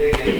de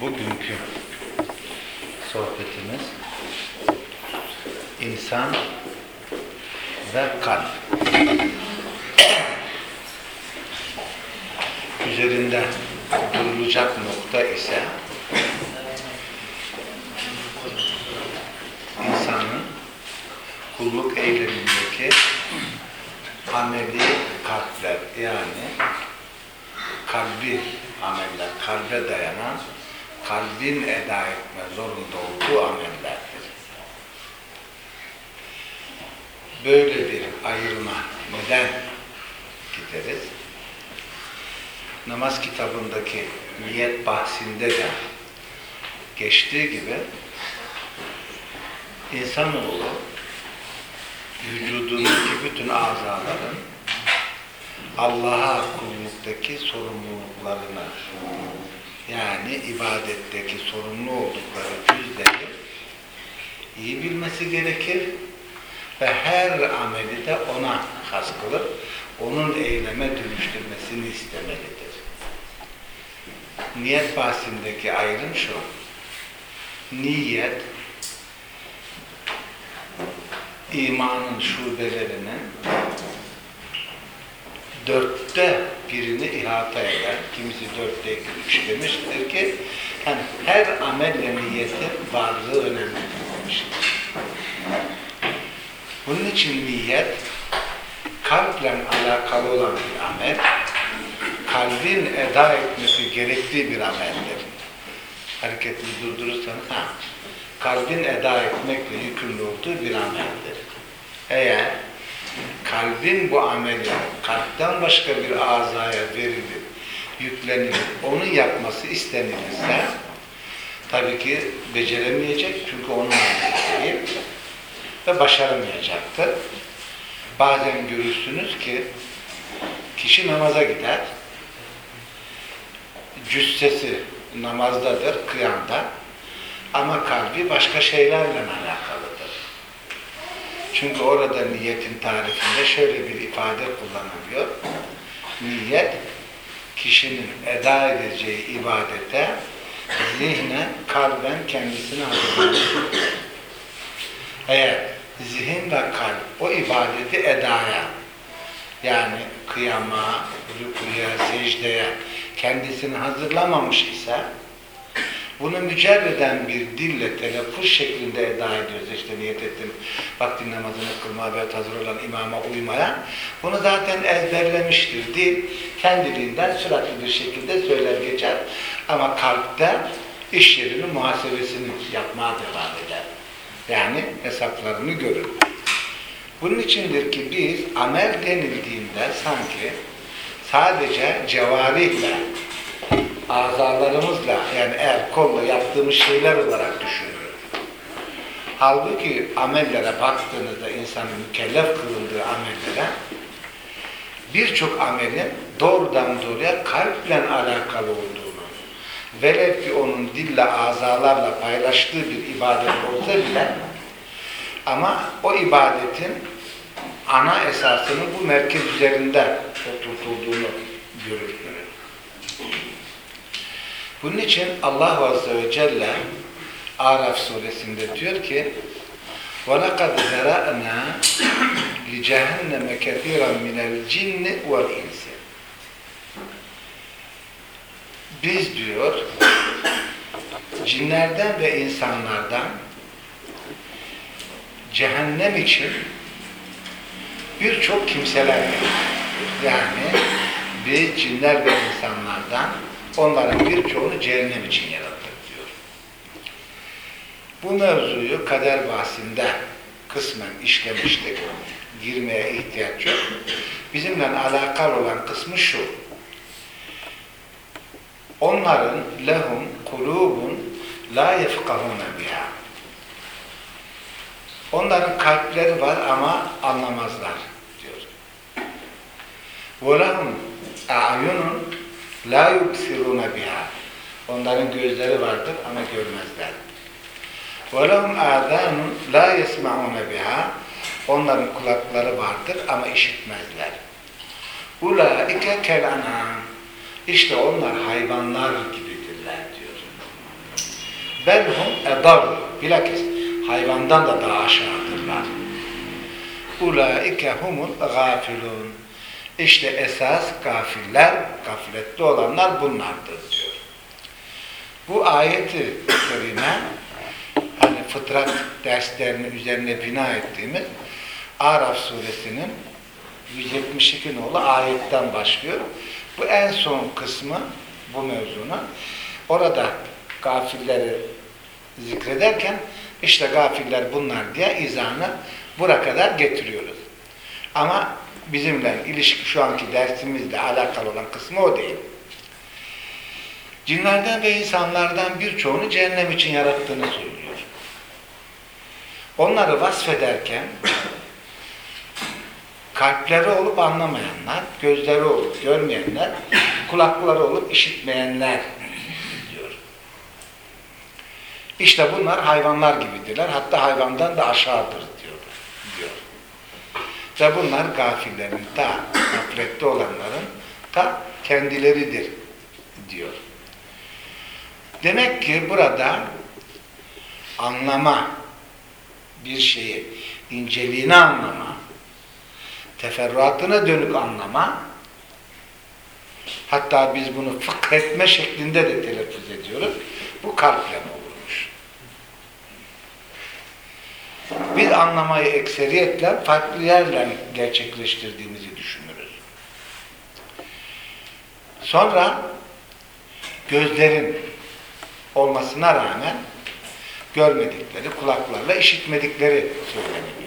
Bugünkü sohbetimiz insan ve kalp. Üzerinde durulacak nokta ise insanın kulluk eylemindeki ameli kalpler yani kalbi ameller, kalbe dayanan kalbin eda etme zorunda olduğu amellerdir. Böyle bir ayrıma neden gideriz? Namaz kitabındaki niyet bahsinde de geçtiği gibi insanoğlu vücudundaki bütün azaların Allah'a kulluktaki sorumluluklarını yani ibadetteki sorumlu oldukları cüzleri iyi bilmesi gerekir ve her ameli de ona has kılıp onun eyleme dönüştürmesini istemelidir. Niyet bahsindeki ayrım şu. Niyet imanın şubelerinin dörtte birini ihata eder. Kimisi dörtte üç demiştir ki yani her amelle niyetin varlığı önemli demiştir. Bunun için niyet kalple alakalı olan bir amel, kalbin eda etmesi gerektiği bir ameldir. Hareketini durdurursanız ha, kalbin eda etmekle yükümlü olduğu bir ameldir. Eğer kalbin bu ameli kalpten başka bir azaya verilip, yüklenilip, onun yapması istenilirse tabii ki beceremeyecek çünkü onun değil ve başaramayacaktır. Bazen görürsünüz ki kişi namaza gider, cüssesi namazdadır, kıyamda ama kalbi başka şeylerle alakalıdır. Çünkü orada niyetin tarifinde şöyle bir ifade kullanılıyor. Niyet, kişinin eda edeceği ibadete zihnen, kalben kendisini hazırlar. Eğer zihin ve kalp o ibadeti edaya yani kıyama, rükuya, secdeye kendisini hazırlamamış ise bunu mücerreden bir dille telaffuz şeklinde eda ediyoruz. İşte niyet ettim vaktin namazını kılmaya ve hazır olan imama uymaya. Bunu zaten ezberlemiştir. Dil kendiliğinden süratli bir şekilde söyler geçer. Ama kalpte iş yerinin muhasebesini yapmaya devam eder. Yani hesaplarını görür. Bunun içindir ki biz amel denildiğinde sanki sadece cevarihle azalarımızla yani el kolla yaptığımız şeyler olarak düşünüyoruz. Halbuki amellere baktığınızda insanın mükellef kılındığı amellere birçok amelin doğrudan doğruya kalple alakalı olduğunu, velev ki onun dille, azalarla paylaştığı bir ibadet olsa bile ama o ibadetin ana esasının bu merkez üzerinde oturtulduğunu görürsünüz. Bunun için Allah Azze ve Celle Araf suresinde diyor ki وَلَقَدْ ذَرَأْنَا لِجَهَنَّمَ كَثِيرًا مِنَ الْجِنِّ وَالْاِنْسِ Biz diyor cinlerden ve insanlardan cehennem için birçok kimseler yarattık. Yani biz cinler ve insanlardan onların birçoğunu cehennem için yarattık diyor. Bu mevzuyu kader bahsinde kısmen işlemiştik. Girmeye ihtiyaç yok. Bizimle alakar olan kısmı şu. Onların lehum kulubun la yefkahune biha. Onların kalpleri var ama anlamazlar diyor. Ve lehum a'yunun La yubsiruna biha. Onların gözleri vardır ama görmezler. Ve lehum adanun la yesmauna biha. Onların kulakları vardır ama işitmezler. Ulaike kel anam. İşte onlar hayvanlar gibidirler diyor. Belhum edarlu. Bilakis hayvandan da daha aşağıdırlar. Ula Ulaike humul gafilun. İşte esas gafiller, gafletli olanlar bunlardır diyor. Bu ayeti kerime hani fıtrat derslerinin üzerine bina ettiğimiz Araf suresinin 172 nolu ayetten başlıyor. Bu en son kısmı bu mevzunun. Orada gafilleri zikrederken işte gafiller bunlar diye izahını buraya kadar getiriyoruz. Ama bizimle ilişki şu anki dersimizle alakalı olan kısmı o değil. Cinlerden ve insanlardan birçoğunu cehennem için yarattığını söylüyor. Onları vasfederken kalpleri olup anlamayanlar, gözleri olup görmeyenler, kulakları olup işitmeyenler diyor. İşte bunlar hayvanlar gibidirler. Hatta hayvandan da aşağıdır. Ve bunlar gafillerin, ta gaflette olanların ta kendileridir diyor. Demek ki burada anlama, bir şeyi, inceliğini anlama, teferruatına dönük anlama, hatta biz bunu fıkh etme şeklinde de telaffuz ediyoruz. Bu kalple Biz anlamayı ekseriyetle farklı yerle gerçekleştirdiğimizi düşünürüz. Sonra gözlerin olmasına rağmen görmedikleri, kulaklarla işitmedikleri söyleniyor.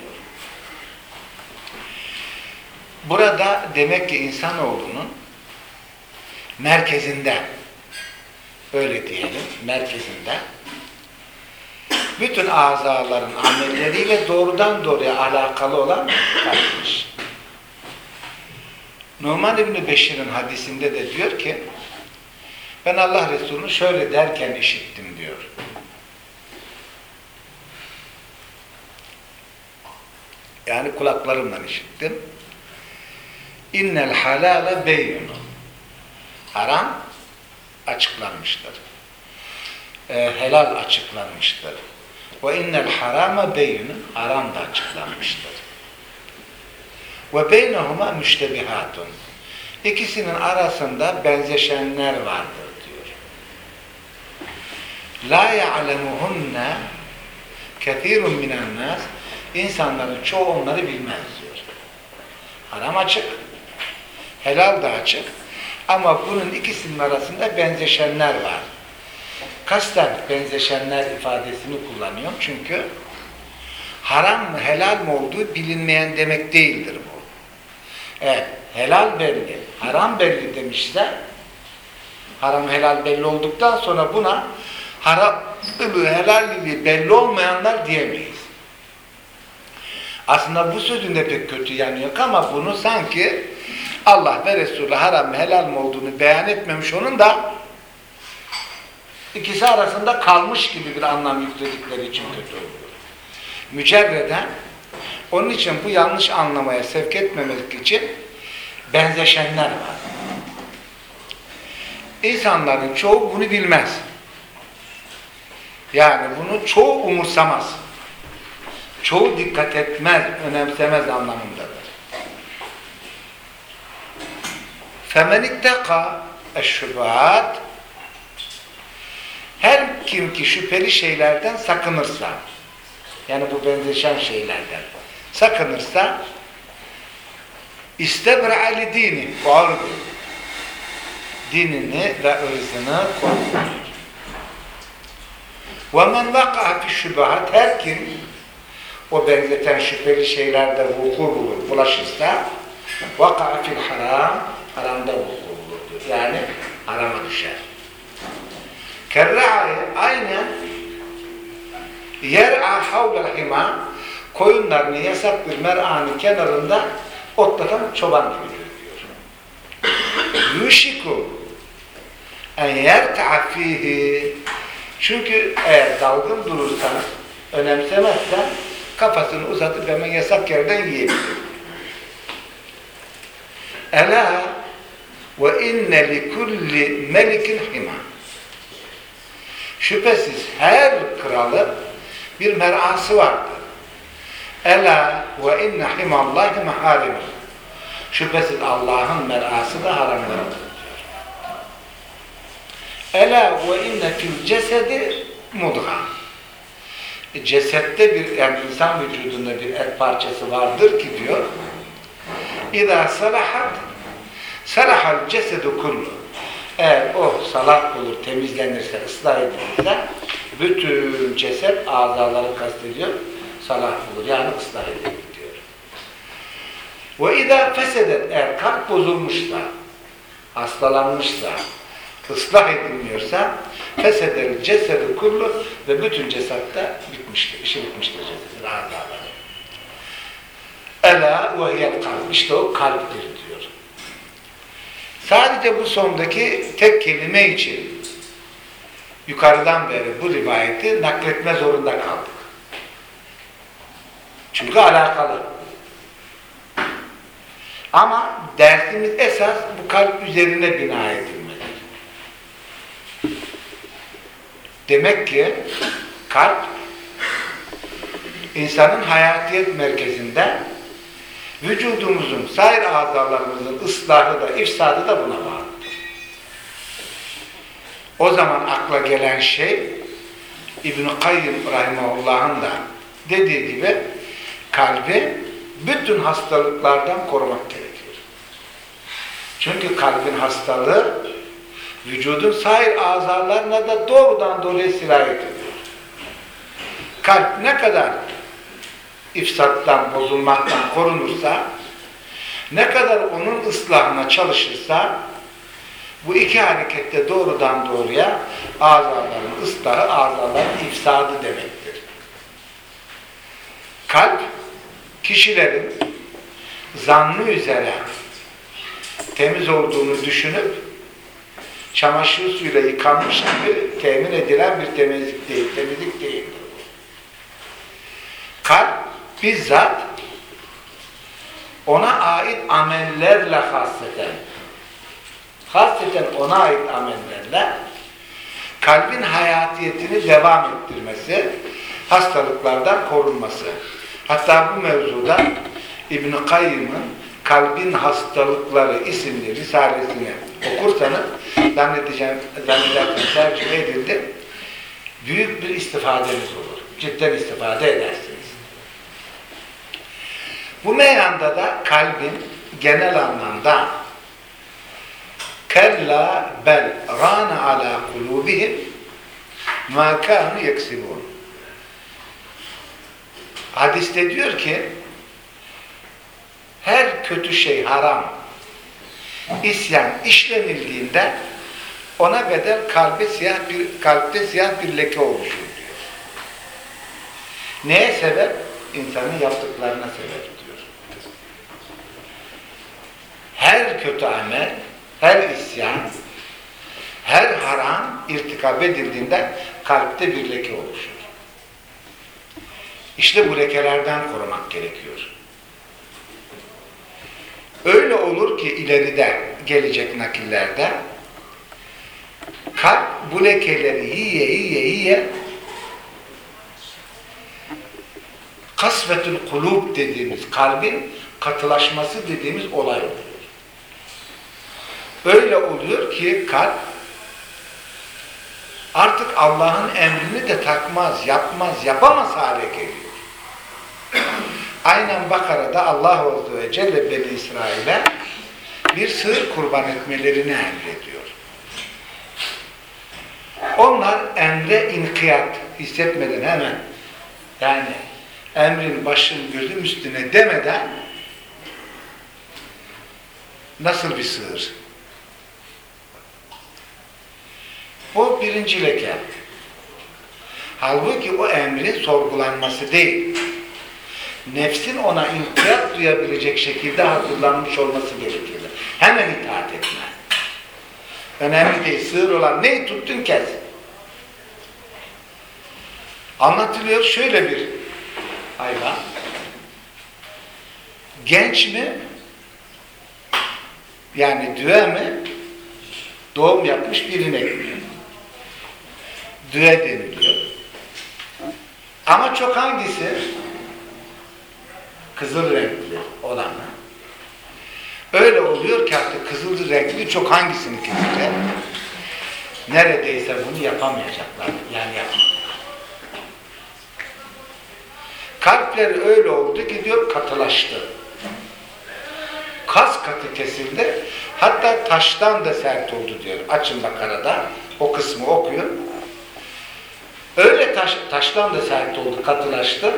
Burada demek ki insanoğlunun merkezinde, öyle diyelim, merkezinde bütün azaların amelleriyle doğrudan doğruya alakalı olan kalpmiş. Numan İbni Beşir'in hadisinde de diyor ki ben Allah Resulü'nü şöyle derken işittim diyor. Yani kulaklarımdan işittim. İnnel halale beyyunu. Haram açıklanmıştır. Ee, helal açıklanmıştır. Ve innel harama beyyunu. Haram da açıklanmıştır. Ve beynehuma müştebihatun. İkisinin arasında benzeşenler vardır diyor. La ya'lemuhunne kethirun minen nas İnsanların çoğu onları bilmez diyor. Haram açık, helal da açık. Ama bunun ikisinin arasında benzeşenler var. Kasten benzeşenler ifadesini kullanıyorum çünkü haram mı helal mı olduğu bilinmeyen demek değildir bu. Evet, helal belli, haram belli demişse haram helal belli olduktan sonra buna haram helalliliği belli olmayanlar diyemeyiz. Aslında bu sözün de pek kötü yanı yok ama bunu sanki Allah ve Resulü haram helal mi olduğunu beyan etmemiş onun da ikisi arasında kalmış gibi bir anlam yükledikleri için kötü oluyor. Mücerreden onun için bu yanlış anlamaya sevk etmemek için benzeşenler var. İnsanların çoğu bunu bilmez. Yani bunu çoğu umursamaz. Çoğu dikkat etmez, önemsemez anlamındadır. فَمَنِ اتَّقَى الشُّبَهَاتِ her kim ki şüpheli şeylerden sakınırsa yani bu benzeşen şeylerden sakınırsa istebra li dini bağırdı. Dinini ve ırzını korkuyor. Ve men vaka fi şübahat her kim o benzeten şüpheli şeylerde vuku bulur, bulaşırsa vaka fil haram haramda vuku bulur. Yani harama düşer. Kerra'yı aynen yer'a havlel hima koyunlarını yasak bir mer'anın kenarında otlatan çoban gibidir diyor. Yuşiku en yerta'a fihi çünkü eğer dalgın durursanız, önemsemezsen kafasını uzatıp hemen yasak yerden yiyebilir. Ela ve inne li kulli melikin hima. Şüphesiz her kralı bir merası vardır. Ela ve inne himallahi meharimih. Şüphesiz Allah'ın merası da haramlarıdır. Ela ve inne fil cesedi mudga. Cesette bir yani insan vücudunda bir et parçası vardır ki diyor. İza salahat salahal cesedu kullu. Eğer o salat olur, temizlenirse, ıslah edilirse bütün ceset azaları kastediyor. Salah olur. Yani ıslah edilir diyor. Ve idâ fesedet eğer kalp bozulmuşsa, hastalanmışsa, ıslah edilmiyorsa fesedel cesedi kullu ve bütün cesatta bitmiştir. işi bitmiştir cesedin azaları. Ela ve kalp. İşte o kalptir diyor. Sadece bu sondaki tek kelime için yukarıdan beri bu rivayeti nakletme zorunda kaldık. Çünkü alakalı. Ama dersimiz esas bu kalp üzerine bina edilmelidir. Demek ki kalp insanın hayatiyet merkezinde vücudumuzun, sair azalarımızın ıslahı da, ifsadı da buna bağlıdır. O zaman akla gelen şey İbn-i Kayyım Rahimahullah'ın da dediği gibi kalbi bütün hastalıklardan korumak gerekir. Çünkü kalbin hastalığı vücudun sair azalarına da doğrudan doğruya sirayet ediyor. Kalp ne kadar ifsattan, bozulmaktan korunursa, ne kadar onun ıslahına çalışırsa, bu iki harekette doğrudan doğruya azaların ıslahı, azaların ifsadı demektir. Kalp, kişilerin zannı üzere temiz olduğunu düşünüp, çamaşır suyuyla yıkanmış gibi temin edilen bir temizlik değil, temizlik değildir. Kalp bizzat ona ait amellerle hasreten, hasreten ona ait amellerle kalbin hayatiyetini devam ettirmesi, hastalıklardan korunması. Hatta bu mevzuda İbn-i Kayyım'ın Kalbin Hastalıkları isimli risalesini okursanız zannedeceğim, zannedersem tercüme edildi. Büyük bir istifadeniz olur. Cidden istifade edersiniz. Bu meyanda da kalbin genel anlamda kella bel rana ala kulubihim ma kanu yeksibun. Hadiste diyor ki her kötü şey haram, isyan işlenildiğinde ona bedel kalbe siyah bir kalpte siyah bir leke oluşur diyor. Neye sebep? İnsanın yaptıklarına sebep diyor. Her kötü amel, her isyan, her haram irtikab edildiğinde kalpte bir leke oluşur. İşte bu lekelerden korumak gerekiyor. Öyle olur ki ileride gelecek nakillerde kalp bu lekeleri yiye yiye yiye kasvetül kulub dediğimiz kalbin katılaşması dediğimiz olay oluyor. Öyle oluyor ki kalp artık Allah'ın emrini de takmaz, yapmaz, yapamaz hale geliyor. Aynen Bakara'da Allah Azze ve Celle Beni İsrail'e bir sığır kurban etmelerini emrediyor. Onlar emre inkiyat hissetmeden hemen yani emrin başın gözüm üstüne demeden nasıl bir sığır? Birinci leke. Halbuki o emrin sorgulanması değil. Nefsin ona inkiyat duyabilecek şekilde hazırlanmış olması gerekir. Hemen itaat etme. Önemli değil. Sığır olan neyi tuttun kes. Anlatılıyor şöyle bir hayvan. Genç mi? Yani düve mi? Doğum yapmış bir Düve deniliyor. Ama çok hangisi? Kızıl renkli olanı. Öyle oluyor ki artık kızıl renkli çok hangisini kesecek? Neredeyse bunu yapamayacaklar. Yani yapamıyorlar. Kalpleri öyle oldu ki diyor katılaştı. Kas katı kesildi. Hatta taştan da sert oldu diyor. Açın bakarada. O kısmı okuyun. Öyle taş, taştan da sert oldu, katılaştı.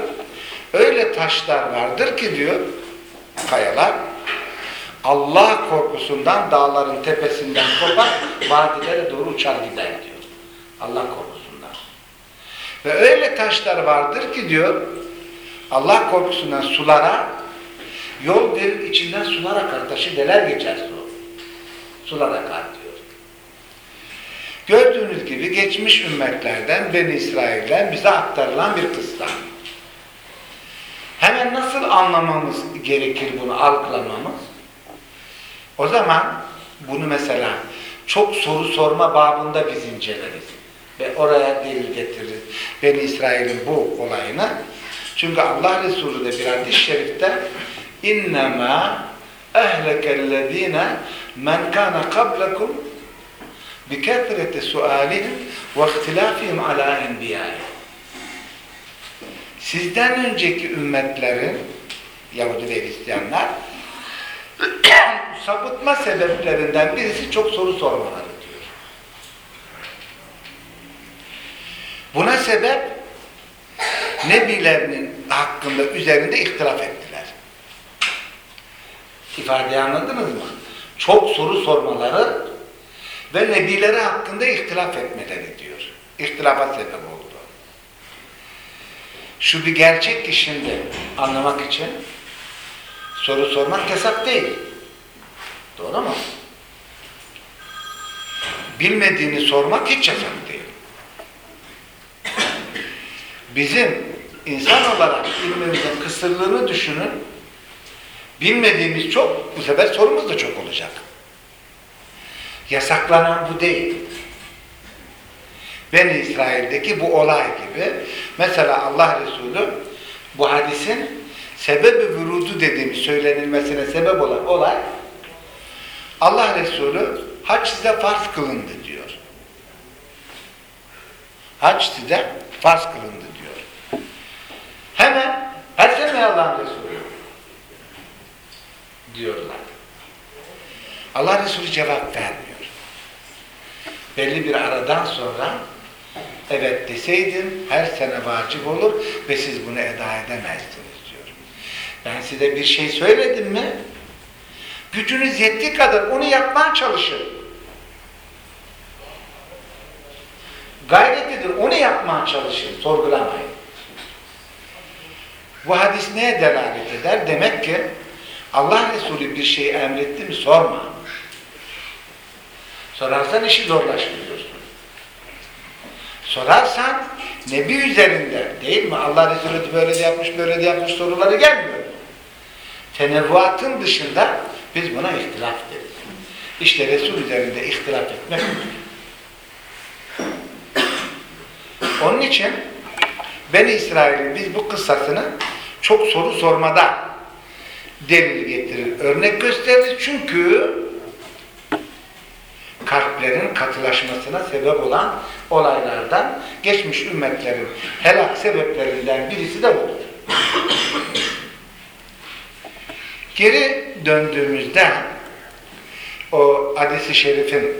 Öyle taşlar vardır ki diyor, kayalar, Allah korkusundan dağların tepesinden kopar, vadilere doğru uçar gider diyor. Allah korkusundan. Ve öyle taşlar vardır ki diyor, Allah korkusundan sulara, yol verir içinden sular akar, taşı deler geçer su. Sular akar diyor. Gördüğünüz gibi geçmiş ümmetlerden, Beni İsrail'den bize aktarılan bir kıssa. Hemen nasıl anlamamız gerekir bunu, algılamamız? O zaman bunu mesela çok soru sorma babında biz inceleriz. Ve oraya delil getiririz. Beni İsrail'in bu olayını. Çünkü Allah Resulü de bir hadis-i şerifte اِنَّمَا اَهْلَكَ الَّذ۪ينَ مَنْ كَانَ قَبْلَكُمْ بِكَثْرَةِ سُؤَالِهِمْ وَاخْتِلَافِهِمْ عَلَى اَنْبِيَائِهِمْ Sizden önceki ümmetlerin Yahudi ve Hristiyanlar sapıtma sebeplerinden birisi çok soru sormaları diyor. Buna sebep Nebilerinin hakkında üzerinde ihtilaf ettiler. İfadeyi anladınız mı? Çok soru sormaları ve Nebileri hakkında ihtilaf etmeleri diyor. İhtilafa sebep oldu. Şu bir gerçek ki şimdi anlamak için soru sormak yasak değil. Doğru mu? Bilmediğini sormak hiç yasak değil. Bizim insan olarak ilmimizin kısırlığını düşünün. Bilmediğimiz çok, bu sefer sorumuz da çok olacak. Yasaklanan bu değil. Beni İsrail'deki bu olay gibi. Mesela Allah Resulü bu hadisin sebebi vurudu dediğimiz söylenilmesine sebep olan olay Allah Resulü hac size farz kılındı diyor. Hac size farz kılındı diyor. Hemen her sene Allah'ın Resulü diyorlar. Allah Resulü cevap vermiyor. Belli bir aradan sonra evet deseydim her sene vacip olur ve siz bunu eda edemezsiniz diyor. Ben size bir şey söyledim mi gücünüz yettiği kadar onu yapmaya çalışın. Gayret edin, onu yapmaya çalışın, sorgulamayın. Bu hadis neye delalet eder? Demek ki Allah Resulü bir şeyi emretti mi sorma. Sorarsan işi zorlaştırıyorsun. Sorarsan Nebi üzerinde değil mi? Allah Resulü böyle de yapmış, böyle de yapmış soruları gelmiyor. Tenevvuatın dışında biz buna ihtilaf deriz. İşte Resul üzerinde ihtilaf etmek Onun için Beni İsrail'in biz bu kıssasını çok soru sormada delil getirir, örnek gösterir. Çünkü kalplerin katılaşmasına sebep olan olaylardan geçmiş ümmetlerin helak sebeplerinden birisi de budur. Geri döndüğümüzde o hadisi şerifin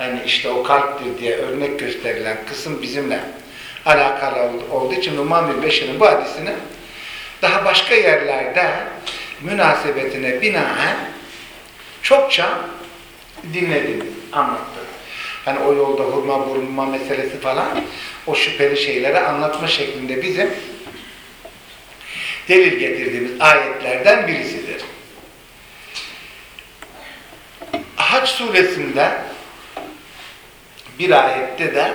yani işte o kalptir diye örnek gösterilen kısım bizimle alakalı olduğu için Numan bin Beşir'in bu hadisini daha başka yerlerde münasebetine binaen çokça dinledim, anlattım. Hani o yolda hurma vurma meselesi falan o şüpheli şeyleri anlatma şeklinde bizim delil getirdiğimiz ayetlerden birisidir. Hac suresinde bir ayette de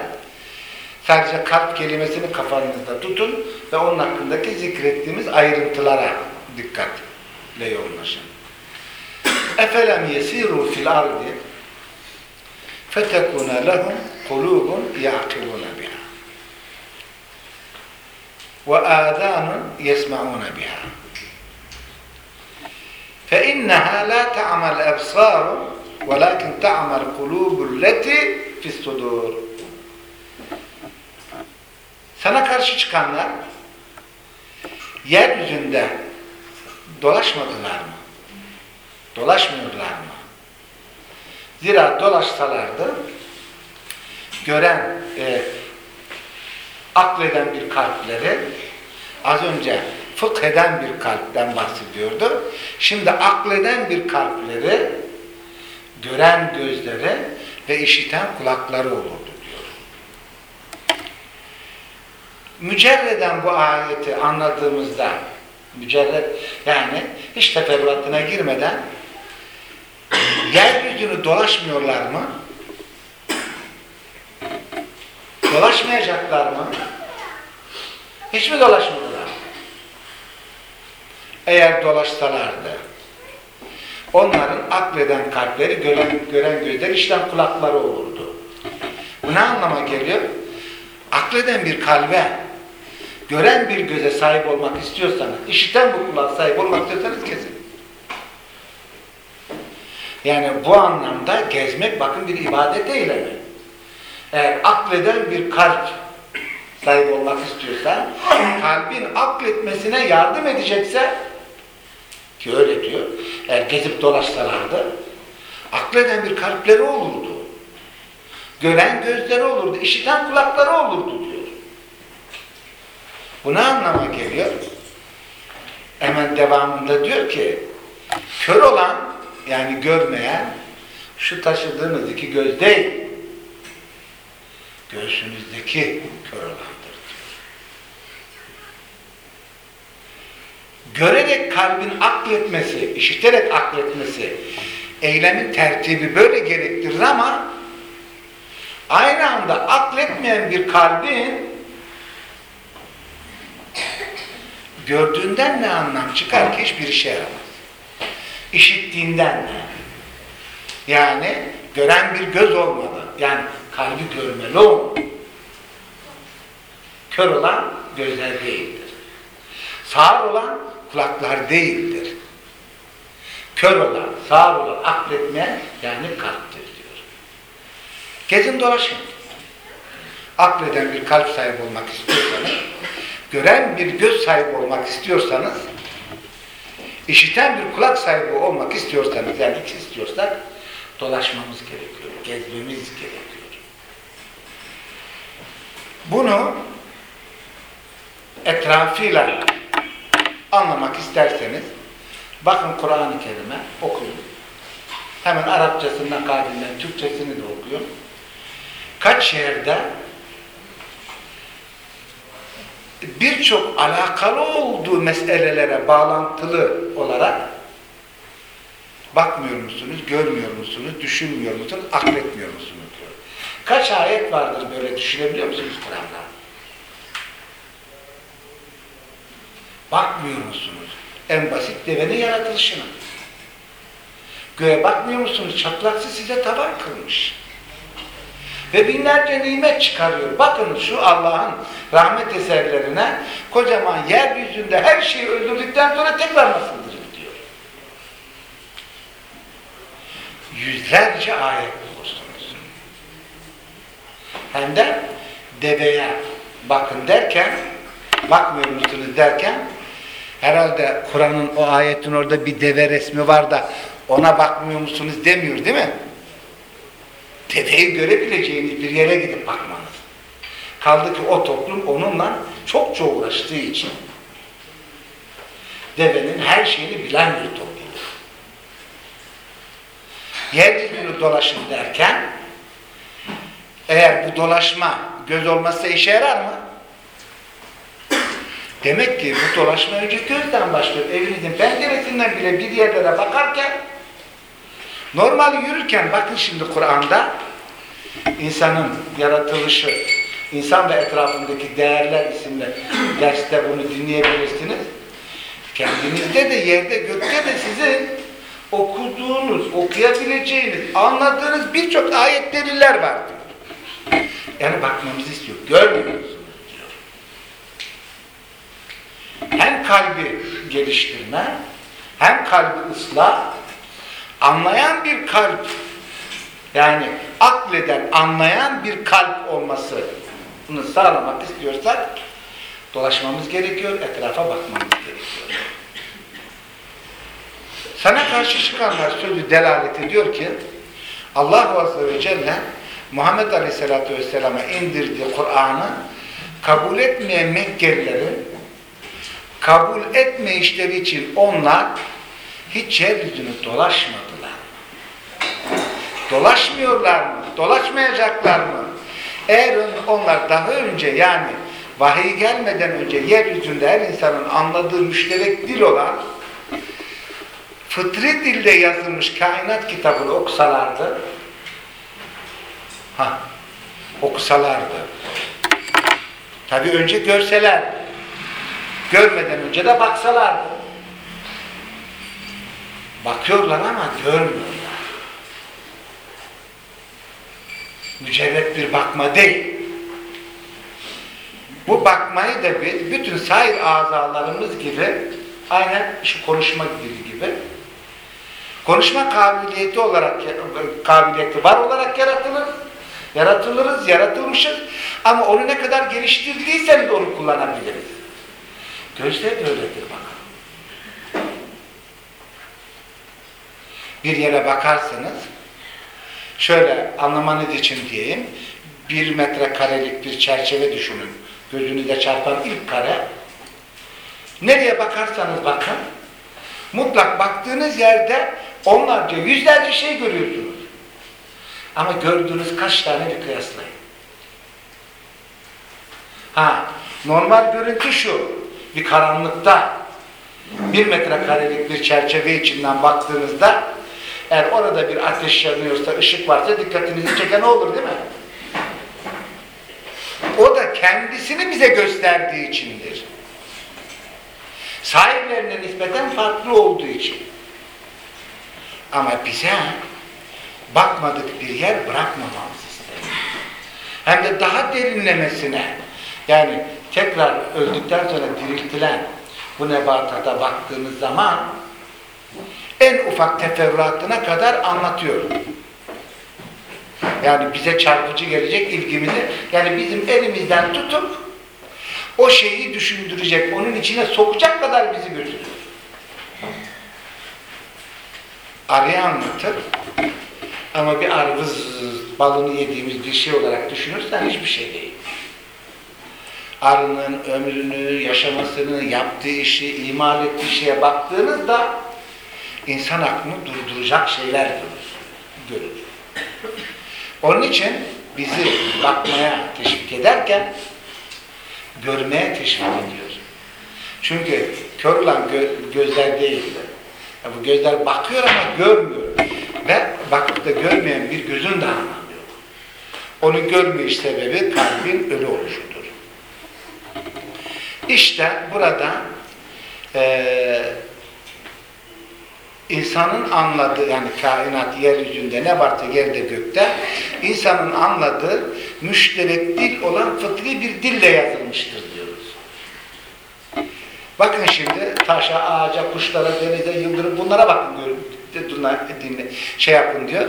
sadece kalp kelimesini kafanızda tutun ve onun hakkındaki zikrettiğimiz ayrıntılara dikkatle yoğunlaşın. Efelem yesiru fil ardi fetekune lehum kulubun yaqilune biha. Ve adanun yesma'une biha. Fe inneha la ta'mel ebsaru velakin ta'mel kulubul leti fissudur sana karşı çıkanlar yeryüzünde dolaşmadılar mı? Dolaşmıyorlar mı? Zira dolaşsalardı gören, e, akleden bir kalpleri az önce fıkheden bir kalpten bahsediyordu. Şimdi akleden bir kalpleri gören gözleri ve işiten kulakları olurdu diyor. Mücerreden bu ayeti anladığımızda mücerred yani hiç teferruatına girmeden yeryüzünü dolaşmıyorlar mı? Dolaşmayacaklar mı? Hiç mi dolaşmıyorlar? Eğer dolaşsalardı onların akleden kalpleri, gören, gören gözleri, işten kulakları olurdu. Bu ne anlama geliyor? Akleden bir kalbe, gören bir göze sahip olmak istiyorsanız, işiten bu kulağa sahip olmak istiyorsanız kesin. Yani bu anlamda gezmek bakın bir ibadet eylemi. Eğer akleden bir kalp sahip olmak istiyorsa, kalbin akletmesine yardım edecekse, ki öyle diyor, eğer gezip dolaşsalardı, akleden bir kalpleri olurdu. Gören gözleri olurdu, işiten kulakları olurdu diyor. Bu ne anlama geliyor? Hemen devamında diyor ki, kör olan, yani görmeyen, şu taşıdığınız iki göz değil, göğsünüzdeki kör olandır diyor. Görerek kalbin akletmesi, işiterek akletmesi, eylemin tertibi böyle gerektirir ama aynı anda akletmeyen bir kalbin gördüğünden ne anlam çıkar ki hiçbir işe yaramaz. İşittiğinden de. Yani gören bir göz olmalı. Yani kalbi görmeli olmalı. Kör olan gözler değildir. Sağır olan kulaklar değildir. Kör olan, sağır olan akletmeyen yani kalptir diyor. Gezin dolaşın. Akleden bir kalp sahibi olmak istiyorsanız, gören bir göz sahibi olmak istiyorsanız, işiten bir kulak sahibi olmak istiyorsanız, yani ikisi istiyorsak, dolaşmamız gerekiyor, gezmemiz gerekiyor. Bunu etrafıyla anlamak isterseniz, bakın Kur'an-ı Kerim'e okuyun. Hemen Arapçasından, kabilinden, Türkçesini de okuyun. Kaç yerde birçok alakalı olduğu meselelere bağlantılı olarak Bakmıyor musunuz, görmüyor musunuz, düşünmüyor musunuz, akletmiyor musunuz. Kaç ayet vardır böyle düşünebiliyor musunuz Kur'an'da? Bakmıyor musunuz? En basit devenin yaratılışına. Göğe bakmıyor musunuz? Çatlaksı size taban kılmış. Ve binlerce nimet çıkarıyor. Bakın şu Allah'ın rahmet eserlerine kocaman yeryüzünde her şeyi öldürdükten sonra tekrar nasıl diyor. Yüzlerce ayet bulursunuz. Hem de deveye bakın derken bakmıyor musunuz derken herhalde Kur'an'ın o ayetin orada bir deve resmi var da ona bakmıyor musunuz demiyor değil mi? Deveyi görebileceğiniz bir yere gidip bakmanız. Kaldı ki o toplum onunla çokça uğraştığı için devenin her şeyini bilen bir toplum. Yeryüzünü dolaşın derken eğer bu dolaşma göz olmazsa işe yarar mı? Demek ki bu dolaşma önce gözden başlıyor. Evinizin penceresinden bile bir yerlere bakarken normal yürürken bakın şimdi Kur'an'da insanın yaratılışı, insan ve etrafındaki değerler isimli derste bunu dinleyebilirsiniz. Kendinizde de yerde gökte de sizin okuduğunuz, okuyabileceğiniz, anladığınız birçok ayet deliller vardır. Yani bakmamızı istiyor. Görmüyorsunuz. Hem kalbi geliştirme, hem kalbi ıslah, anlayan bir kalp, yani akleden, anlayan bir kalp olması bunu sağlamak istiyorsak dolaşmamız gerekiyor, etrafa bakmamız gerekiyor. Sana karşı çıkanlar sözü delalet ediyor ki Allah Azze ve Celle Muhammed Aleyhisselatü Vesselam'a indirdiği Kur'an'ı kabul etmeyen Mekkelileri kabul etme işleri için onlar hiç yeryüzünü dolaşmadılar. Dolaşmıyorlar mı? Dolaşmayacaklar mı? Eğer onlar daha önce yani vahiy gelmeden önce yeryüzünde her insanın anladığı müşterek dil olan fıtri dilde yazılmış kainat kitabını okusalardı ha, okusalardı tabi önce görselerdi görmeden önce de baksalardı bakıyorlar ama görmüyorlar mücerret bir bakma değil bu bakmayı da bütün sair azalarımız gibi aynen şu konuşma gibi gibi konuşma kabiliyeti olarak kabiliyeti var olarak yaratılır. Yaratılırız, yaratılmışız. Ama onu ne kadar geliştirdiyseniz onu kullanabiliriz. Gözler de öyledir bakın. Bir yere bakarsanız şöyle anlamanız için diyeyim bir metrekarelik bir çerçeve düşünün. Gözünüze çarpan ilk kare nereye bakarsanız bakın mutlak baktığınız yerde onlarca, yüzlerce şey görüyorsunuz. Ama gördüğünüz kaç tane bir kıyaslayın. Ha, normal görüntü şu, bir karanlıkta bir metrekarelik bir çerçeve içinden baktığınızda eğer orada bir ateş yanıyorsa, ışık varsa dikkatinizi çeken olur değil mi? O da kendisini bize gösterdiği içindir. Sahiplerine nispeten farklı olduğu için. Ama bize bakmadık bir yer bırakmamamız ister. Hem de daha derinlemesine yani tekrar öldükten sonra diriltilen bu nebatata baktığınız zaman en ufak teferruatına kadar anlatıyor. Yani bize çarpıcı gelecek ilgimizi yani bizim elimizden tutup o şeyi düşündürecek, onun içine sokacak kadar bizi götürür. Arıya anlatır. Ama bir arvız balını yediğimiz bir şey olarak düşünürsen hiçbir şey değil. Arının ömrünü, yaşamasını, yaptığı işi, imal ettiği şeye baktığınızda insan aklını durduracak şeyler görür. görür. Onun için bizi bakmaya teşvik ederken görmeye teşvik ediyor. Çünkü kör olan gö gözler değildir. Ya bu gözler bakıyor ama görmüyor. Ve bakıp da görmeyen bir gözün de anlamı yok. Onun görmeyiş sebebi kalbin ölü oluşudur. İşte burada eee insanın anladığı yani kainat yeryüzünde ne varsa yerde gökte insanın anladığı müşterek dil olan fıtri bir dille yazılmıştır diyoruz. Bakın şimdi taşa, ağaca, kuşlara, denize, yıldırım bunlara bakın. Bunlar dinle, şey yapın diyor.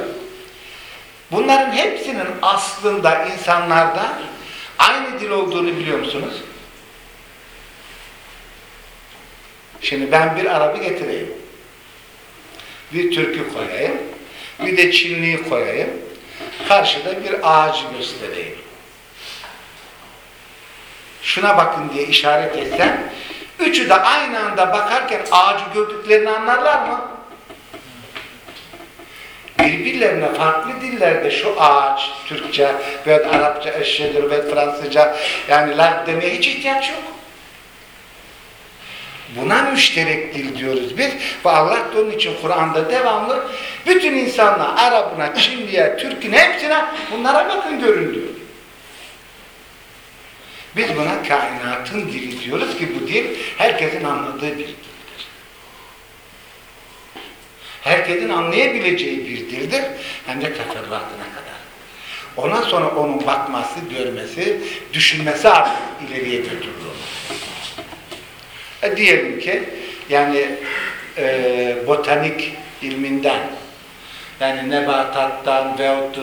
Bunların hepsinin aslında insanlarda aynı dil olduğunu biliyor musunuz? Şimdi ben bir Arap'ı getireyim. Bir Türk'ü koyayım. Bir de Çinli'yi koyayım. Karşıda bir ağacı göstereyim. Şuna bakın diye işaret etsem, üçü de aynı anda bakarken ağacı gördüklerini anlarlar mı? Birbirlerine farklı dillerde şu ağaç, Türkçe ve Arapça, eşedir ve Fransızca yani la demeye hiç ihtiyaç yok. Buna müşterek dil diyoruz biz ve Allah da onun için Kur'an'da devamlı bütün insanlar Arap'ına, Çinli'ye, Türk'üne hepsine bunlara bakın görün diyor. Biz buna kainatın dili diyoruz ki bu dil herkesin anladığı bir dildir. Herkesin anlayabileceği bir dildir hem de teferruatına kadar. Ondan sonra onun bakması, görmesi, düşünmesi artık ileriye götürür. E diyelim ki yani e, botanik ilminden yani nebatattan veyahut da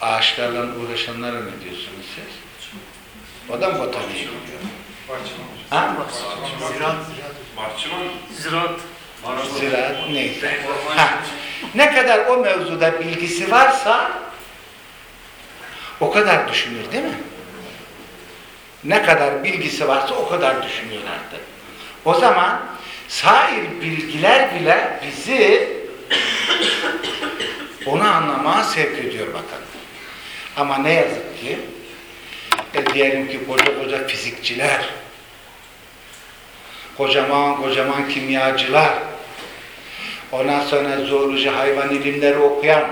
ağaçlarla uğraşanlara ne diyorsunuz siz? O da mı botaniğe gidiyor? Ha? Bahçıvan Ziraat. Ziraat neyse. Ha. Ne kadar o mevzuda bilgisi varsa o kadar düşünür değil mi? Ne kadar bilgisi varsa o kadar düşünüyor artık. O zaman sair bilgiler bile bizi onu anlamaya sevk ediyor bakın. Ama ne yazık ki e, diyelim ki koca koca fizikçiler kocaman kocaman kimyacılar ondan sonra zooloji hayvan ilimleri okuyan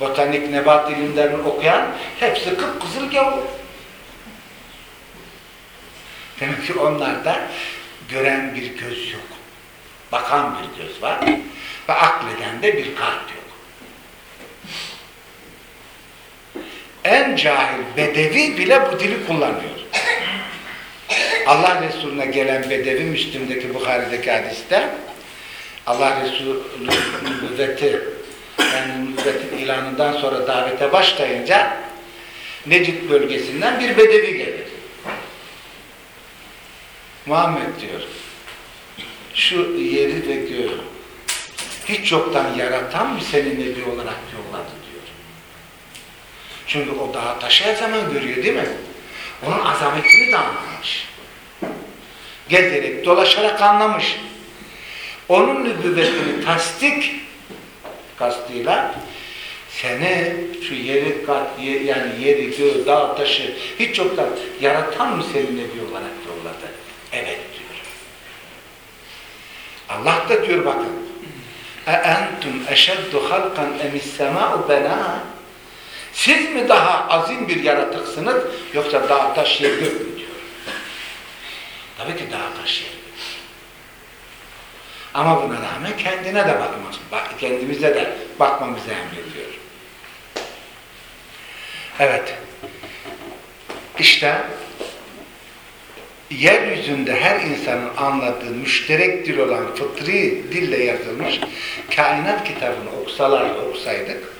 botanik nebat ilimlerini okuyan hepsi kıpkızıl gavur. Demek ki onlarda gören bir göz yok. Bakan bir göz var ve akleden de bir kalp yok. En cahil bedevi bile bu dili kullanıyor. Allah Resulüne gelen bedevi Müslim'deki Bukhari'deki hadiste Allah Resulü'nün nübüvveti yani nübüvvetin ilanından sonra davete başlayınca Necid bölgesinden bir bedevi gelir. Muhammed diyor şu yeri ve göğü hiç yoktan yaratan mı seni nebi olarak yolladı diyor. Çünkü o dağı taşı her zaman görüyor değil mi? Onun azametini de anlamış. Gezerek, dolaşarak anlamış. Onun nübüvvetini tasdik kastıyla seni şu yeri kat, yani yeri, göğü, dağ, taşı hiç yoktan yaratan mı seni nebi olarak yolladı? Evet diyor. Allah da diyor bakın. E entum eşeddu halkan emis sema'u bena. Siz mi daha azim bir yaratıksınız yoksa dağ taş yer gök mü diyor. Tabii ki dağ taş yer. Ama buna rağmen kendine de bakmamız, bak, kendimize de bakmamızı emrediyor. Evet. İşte yeryüzünde her insanın anladığı müşterek dil olan fıtri dille yazılmış kainat kitabını okusalar da okusaydık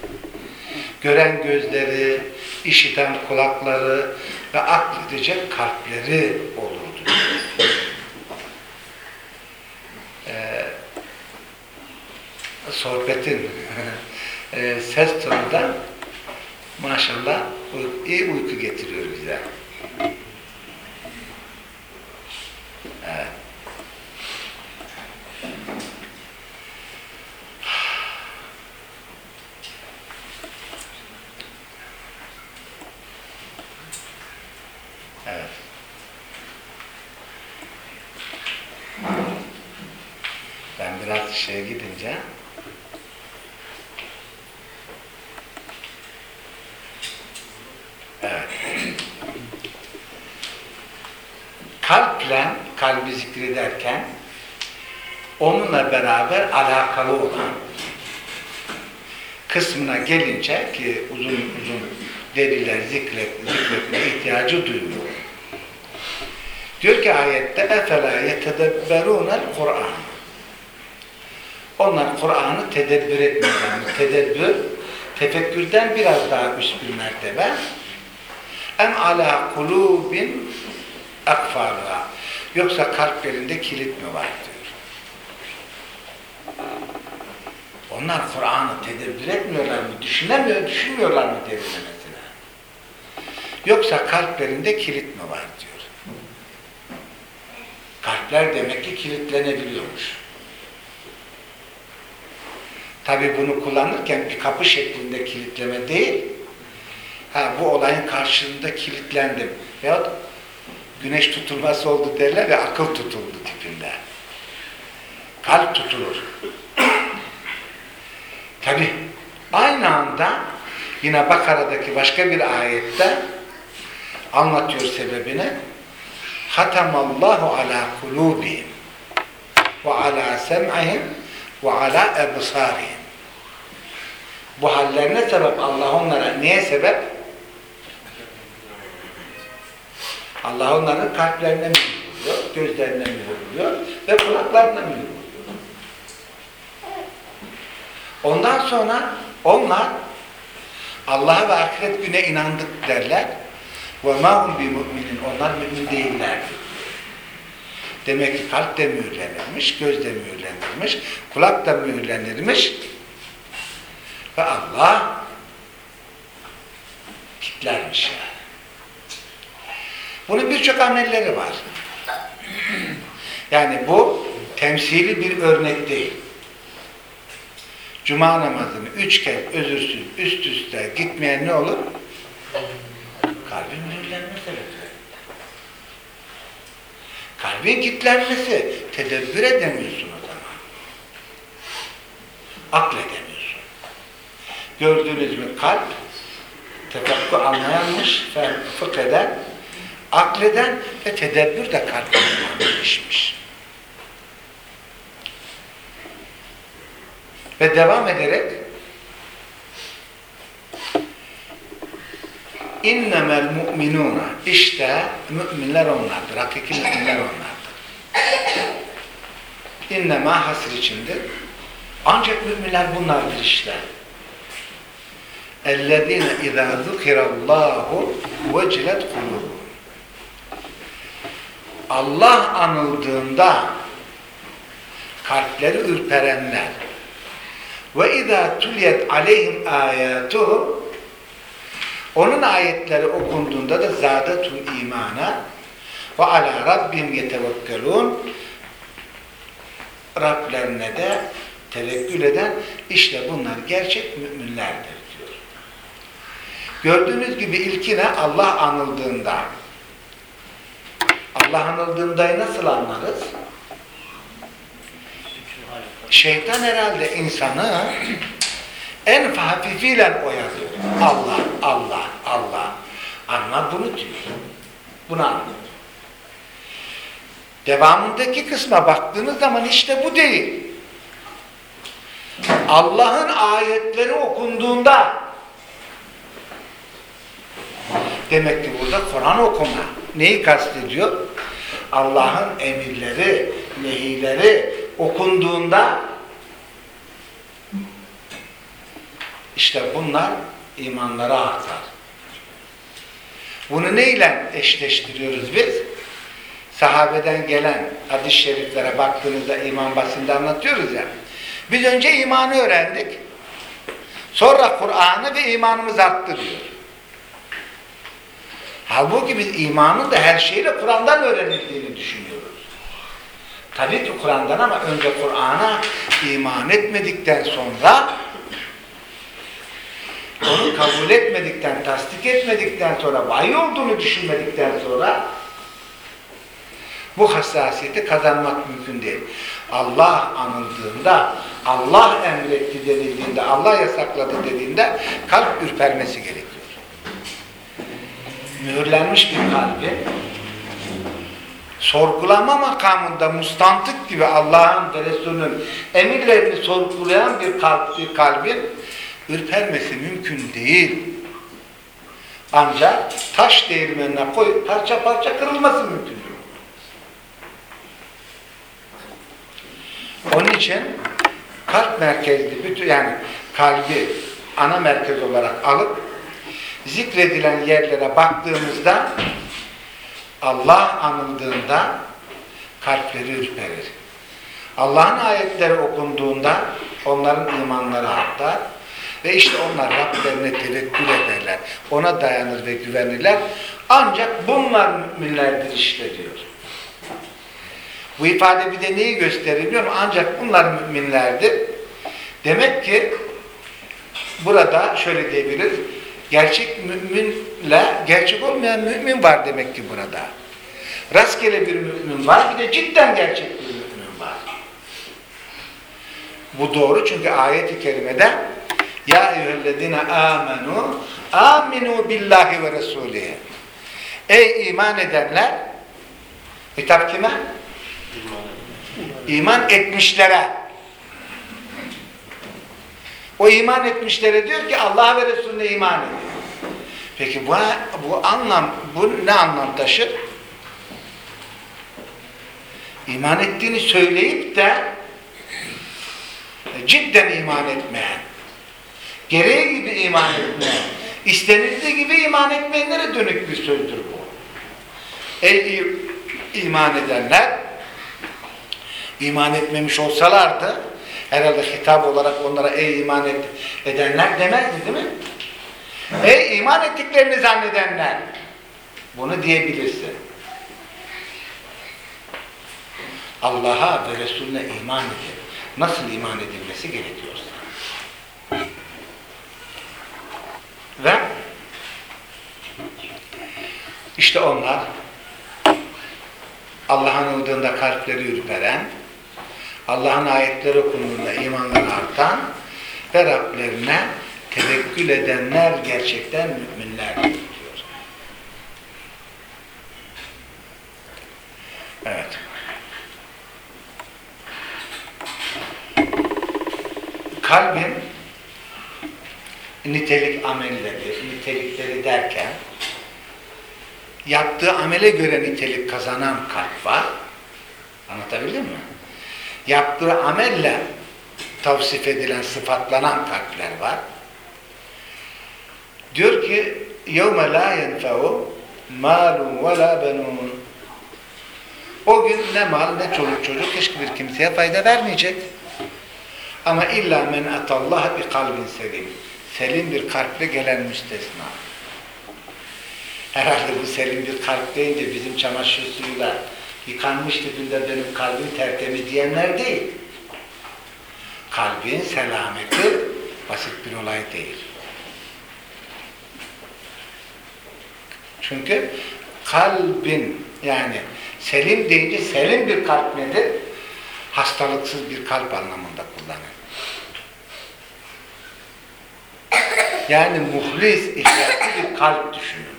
gören gözleri, işiten kulakları ve akledecek kalpleri olurdu. Ee, sohbetin e, ses tonu da maşallah iyi uyku getiriyor bize. Evet. Evet. Ben biraz şeye gidince Evet. Kalple kalbi zikrederken onunla beraber alakalı olan kısmına gelince ki uzun uzun deliler zikret, zikretme ihtiyacı duyuyor. Diyor ki ayette efela yetedebberunel Kur'an. Onlar Kur'an'ı tedebbür etmiyorlar. Tedebbür tefekkürden biraz daha üst bir mertebe. Em ala kulubin akfarla. Yoksa kalplerinde kilit mi var diyor. Onlar Kur'an'ı tedebbür etmiyorlar mı? Düşünemiyor, düşünmüyorlar mı derinlemesine? Yoksa kalplerinde kilit mi var diyor. Kalpler demek ki kilitlenebiliyormuş. Tabi bunu kullanırken bir kapı şeklinde kilitleme değil, ha bu olayın karşılığında kilitlendim. Veyahut güneş tutulması oldu derler ve akıl tutuldu tipinde. Kalp tutulur. Tabi aynı anda yine Bakara'daki başka bir ayette anlatıyor sebebini. Hatamallahu ala kulubihim ve ala sem'ihim ve ala ebsarihim. Bu hallerine sebep Allah onlara niye sebep? Allah onların kalplerine mi vuruyor, gözlerine mi vuruyor ve kulaklarına mı vuruyor? Ondan sonra onlar Allah'a ve ahiret güne inandık derler. وَمَا هُمْ بِمُؤْمِنِينَ Onlar mümin değiller. Demek ki kalp de mühürlenirmiş, göz de mühürlenirmiş, kulak da mühürlenirmiş. Ve Allah kitlermiş yani. Bunun birçok amelleri var. Yani bu temsili bir örnek değil. Cuma namazını üç kez özürsüz üst üste gitmeyen ne olur? Kalbin mühürlenme sebebi. Kalbin kilitlenmesi. Tedebbür edemiyorsun o zaman. Akledemiyorsun. Gördüğünüz mü kalp tefekkü anlayanmış, fıkh eden, akleden ve tedebbür de kalbine gelişmiş. Ve devam ederek innemel mu'minuna işte müminler onlardır. Hakiki müminler onlardır. İnnema hasır içindir. Ancak müminler bunlardır işte. اَلَّذ۪ينَ اِذَا ذُكِرَ اللّٰهُ وَجِلَتْ قُلُوبُهُمْ Allah anıldığında kalpleri ürperenler ve izâ tuliyet aleyhim âyâtuhu onun ayetleri okunduğunda da zâdetul imana ve alâ rabbim yetevekkelûn Rablerine de tevekkül eden işte bunlar gerçek müminlerdir diyor. Gördüğünüz gibi ilkine Allah anıldığında Allah anıldığında nasıl anlarız? Şeytan herhalde insanı en hafifiyle oyalıyor. Allah, Allah, Allah. Anla bunu diyor. Bunu anlıyor. Devamındaki kısma baktığınız zaman işte bu değil. Allah'ın ayetleri okunduğunda demek ki burada Kur'an okuma. Neyi kastediyor? Allah'ın emirleri, nehileri okunduğunda işte bunlar imanlara artar. Bunu neyle eşleştiriyoruz biz? Sahabeden gelen hadis-i şeriflere baktığınızda iman basında anlatıyoruz ya. Biz önce imanı öğrendik. Sonra Kur'an'ı ve imanımız arttı diyor. Halbuki biz imanın da her şeyle Kur'an'dan öğrenildiğini düşünüyoruz. Tabii ki Kur'an'dan ama önce Kur'an'a iman etmedikten sonra onu kabul etmedikten, tasdik etmedikten sonra, vahiy olduğunu düşünmedikten sonra bu hassasiyeti kazanmak mümkün değil. Allah anıldığında, Allah emretti denildiğinde, Allah yasakladı dediğinde kalp ürpermesi gerekiyor. Mühürlenmiş bir kalbi sorgulama makamında mustantık gibi Allah'ın ve Resulünün emirlerini sorgulayan bir, kalp, bir kalbin ürpermesi mümkün değil. Ancak taş değirmenine koy, parça parça kırılması mümkün. Onun için kalp merkezli, yani kalbi ana merkez olarak alıp zikredilen yerlere baktığımızda Allah anıldığında kalpleri ürperir. Allah'ın ayetleri okunduğunda onların imanları artar ve işte onlar Rablerine tevekkül ederler. Ona dayanır ve güvenirler. Ancak bunlar müminlerdir işte diyor. Bu ifade bir de neyi gösteriyor? Ancak bunlar müminlerdir. Demek ki burada şöyle diyebiliriz. Gerçek müminle gerçek olmayan mümin var demek ki burada. Rastgele bir mümin var, bir de cidden gerçek bir mümin var. Bu doğru çünkü ayet-i kerimede Ya eyyühellezine amenu aminu billahi ve resulihi Ey iman edenler hitap kime? İman etmişlere o iman etmişlere diyor ki Allah ve Resulüne iman ediyor. Peki bu, bu anlam, bu ne anlam taşır? İman ettiğini söyleyip de e, cidden iman etmeyen, gereği gibi iman etmeyen, istenildiği gibi iman etmeyenlere dönük bir sözdür bu. Ey iman edenler, iman etmemiş olsalardı, herhalde hitap olarak onlara ey iman et, edenler demezdi değil mi? Ey iman ettiklerini zannedenler. Bunu diyebilirsin. Allah'a ve Resulüne iman edin. Nasıl iman edilmesi gerekiyorsa. Ve işte onlar Allah'ın ırdığında kalpleri ürperen, Allah'ın ayetleri okunduğunda imanları artan ve Rablerine tevekkül edenler gerçekten müminlerdir diyor. Evet. Kalbin nitelik amelleri, nitelikleri derken yaptığı amele göre nitelik kazanan kalp var. Anlatabildim mi? Yaptığı amelle tavsif edilen, sıfatlanan kalpler var. Diyor ki يَوْمَ لَا يَنْفَعُ مَالٌ وَلَا بَنُونَ O gün ne mal ne çoluk çocuk hiçbir kimseye fayda vermeyecek. Ama illa men atallah bi kalbin selim. Selim bir kalple gelen müstesna. Herhalde bu selim bir kalp deyince bizim çamaşır suyuyla yıkanmış tipinde benim kalbim tertemiz diyenler değil. Kalbin selameti basit bir olay değil. Çünkü kalbin yani selim deyince selim bir kalp nedir? Hastalıksız bir kalp anlamında kullanır. Yani muhlis, ihlaslı bir kalp düşünün.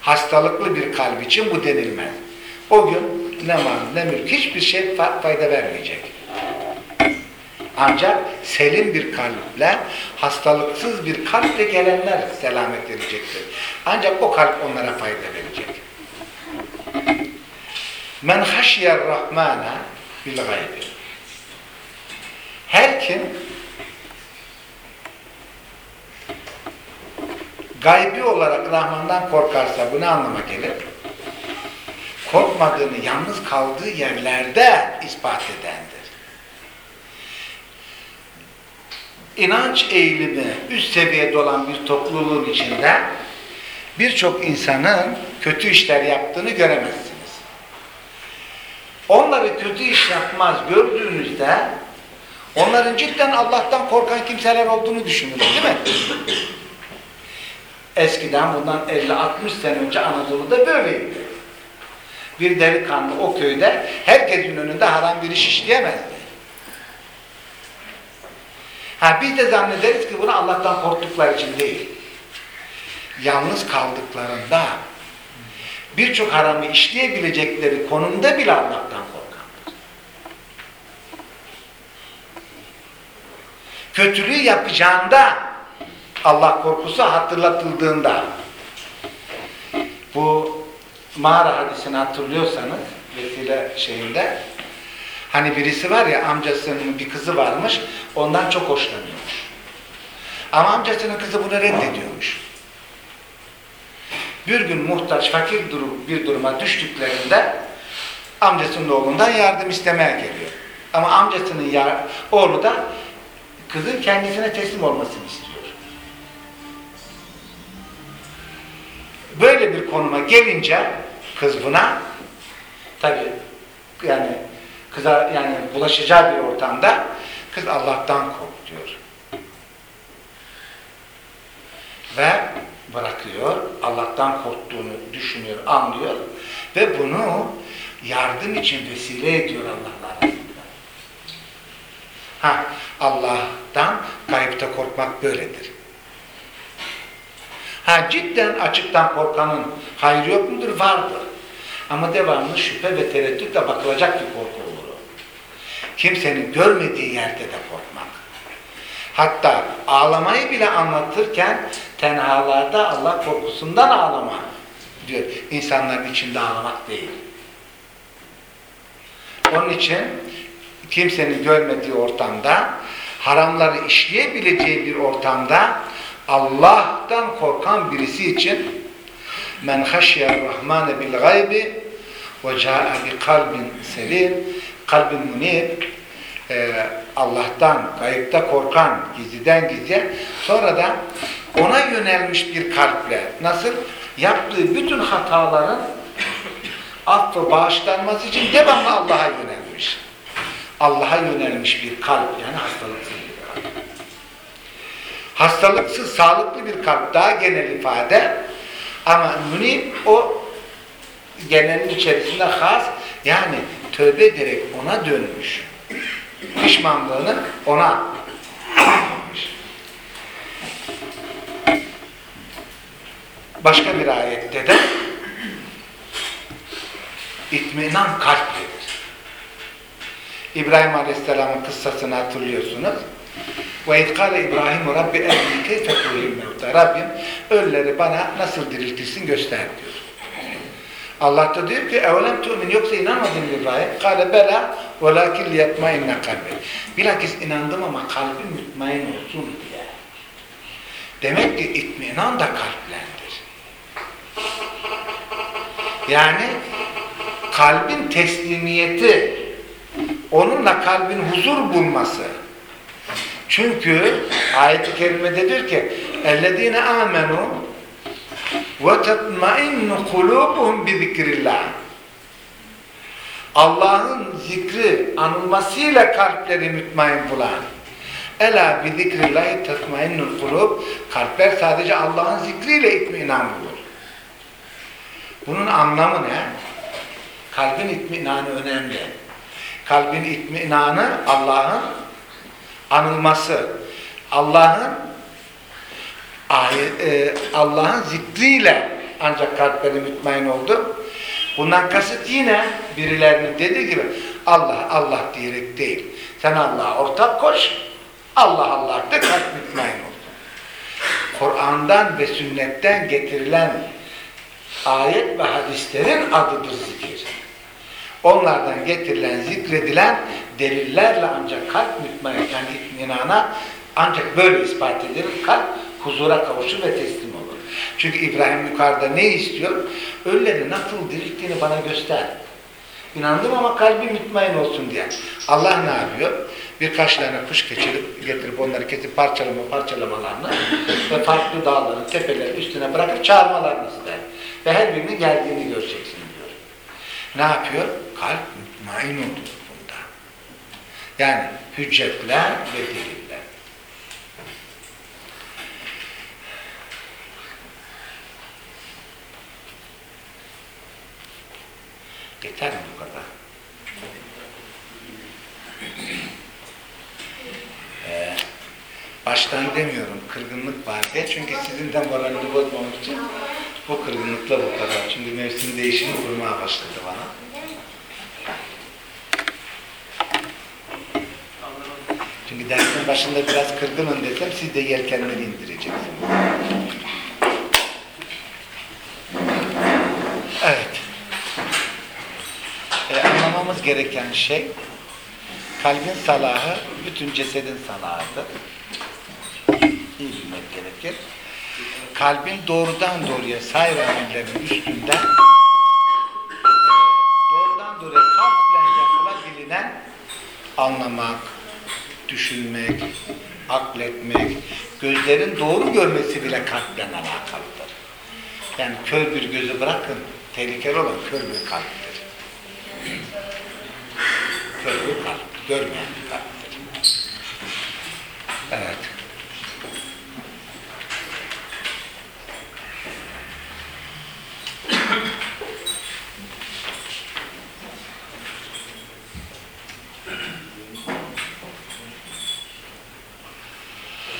Hastalıklı bir kalp için bu denilmez. O gün ne mal ne mülk hiçbir şey fayda vermeyecek. Ancak selim bir kalple, hastalıksız bir kalple gelenler selamet verecektir. Ancak o kalp onlara fayda verecek. Men haşyer rahmana bil gaybi. Her kim gaybi olarak Rahman'dan korkarsa bu ne anlama gelir? Korkmadığını yalnız kaldığı yerlerde ispat edendir. İnanç eğilimi üst seviyede olan bir topluluğun içinde birçok insanın kötü işler yaptığını göremezsiniz. Onları kötü iş yapmaz gördüğünüzde onların cidden Allah'tan korkan kimseler olduğunu düşünün değil mi? Eskiden bundan 50-60 sene önce Anadolu'da böyleydi. Bir delikanlı o köyde herkesin önünde haram bir iş işleyemezdi. Ha biz de zannederiz ki bunu Allah'tan korktukları için değil. Yalnız kaldıklarında birçok haramı işleyebilecekleri konumda bile Allah'tan korkarlar. Kötülüğü yapacağında Allah korkusu hatırlatıldığında bu mağara hadisini hatırlıyorsanız vesile şeyinde hani birisi var ya amcasının bir kızı varmış ondan çok hoşlanıyormuş. Ama amcasının kızı bunu reddediyormuş. Bir gün muhtaç, fakir durum, bir duruma düştüklerinde amcasının oğlundan yardım istemeye geliyor. Ama amcasının yar, oğlu da kızın kendisine teslim olmasını istiyor. Böyle bir konuma gelince kız buna tabi yani kıza yani bulaşacağı bir ortamda kız Allah'tan kork diyor. Ve bırakıyor. Allah'tan korktuğunu düşünüyor, anlıyor ve bunu yardım için vesile ediyor Allah'la arasında. Ha, Allah'tan kayıpta korkmak böyledir. Ha cidden açıktan korkanın hayrı yok mudur? Vardır. Ama devamlı şüphe ve tereddütle bakılacak bir korku olur. Kimsenin görmediği yerde de korkmak. Hatta ağlamayı bile anlatırken tenhalarda Allah korkusundan ağlama diyor. İnsanların içinde ağlamak değil. Onun için kimsenin görmediği ortamda haramları işleyebileceği bir ortamda Allah'tan korkan birisi için men haşyer rahmane bil gaybi ve ca'e bi kalbin selim kalbin munib e, Allah'tan gayipte korkan gizliden gizliye sonra da ona yönelmiş bir kalple nasıl yaptığı bütün hataların affı bağışlanması için devamlı Allah'a yönelmiş. Allah'a yönelmiş bir kalp yani hastalıksız. Hastalıksız, sağlıklı bir kalp daha genel ifade ama münib o genelin içerisinde has yani tövbe ederek ona dönmüş. Pişmanlığını ona yapmış. Başka bir ayette de itminan kalp verir. İbrahim Aleyhisselam'ın kıssasını hatırlıyorsunuz. Ve itkale İbrahim Rabbi evli keyfe mevta. Rabbim ölüleri bana nasıl diriltirsin göster diyor. Allah da diyor ki evlem tu'min yoksa inanmadın mı İbrahim? Kale bela velakin liyetmainne kalbi. Bilakis inandım ama kalbim mutmain olsun diye. Demek ki itminan da kalplendir. Yani kalbin teslimiyeti onunla kalbin huzur bulması. Çünkü ayet-i kerimededir ki اَلَّذ۪ينَ آمَنُوا وَتَطْمَئِنُّ قُلُوبُهُمْ بِذِكْرِ Allah'ın zikri anılmasıyla kalpleri mütmain bulan. Ela bi zikrillahi tatmainnul kulub. Kalpler sadece Allah'ın zikriyle itminan bulur. Bunun anlamı ne? Kalbin itminanı önemli. Kalbin itminanı Allah'ın anılması. Allah'ın e, Allah'ın zikriyle ancak kalpleri mütmain oldu. Bundan kasıt yine birilerinin dediği gibi Allah Allah diyerek değil. Sen Allah'a ortak koş. Allah Allah de kalp mütmain oldu. Kur'an'dan ve sünnetten getirilen ayet ve hadislerin adıdır zikir. Onlardan getirilen, zikredilen delillerle ancak kalp mütmain yani itminana ancak böyle ispat edilir. Kalp huzura kavuşur ve teslim olur. Çünkü İbrahim yukarıda ne istiyor? Ölüleri nasıl dirilttiğini bana göster. İnandım ama kalbim mütmain olsun diye. Allah ne yapıyor? Birkaç tane kuş geçirip, getirip onları kesip parçalama parçalamalarını ve farklı dağların, tepelerin üstüne bırakıp çağırmalarını ister. Ve her birinin geldiğini göreceksin diyor ne yapıyor? Kalp mutmain olur bunda. Yani hüccetler ve deliller. Yeter mi bu kadar? Ee, baştan demiyorum kırgınlık var diye çünkü sizin de moralini bozmamak için bu kırgınlıkla bu kadar. Çünkü mevsim değişimi vurmaya başladı bana. Çünkü dersin başında biraz kırgınım desem siz de yelkenleri indireceksiniz. Evet. E, anlamamız gereken şey kalbin salahı bütün cesedin salahıdır. İyi bilmek gerekir. Kalbin doğrudan doğruya sair amellerin üstünden e, doğrudan doğruya kalple yapılabilinen anlamak, düşünmek, akletmek, gözlerin doğru görmesi bile kalple alakalıdır. Yani kör bir gözü bırakın, tehlikeli olan kör bir kalptir. Kör bir kalp, görmeyen bir kalptir. Evet.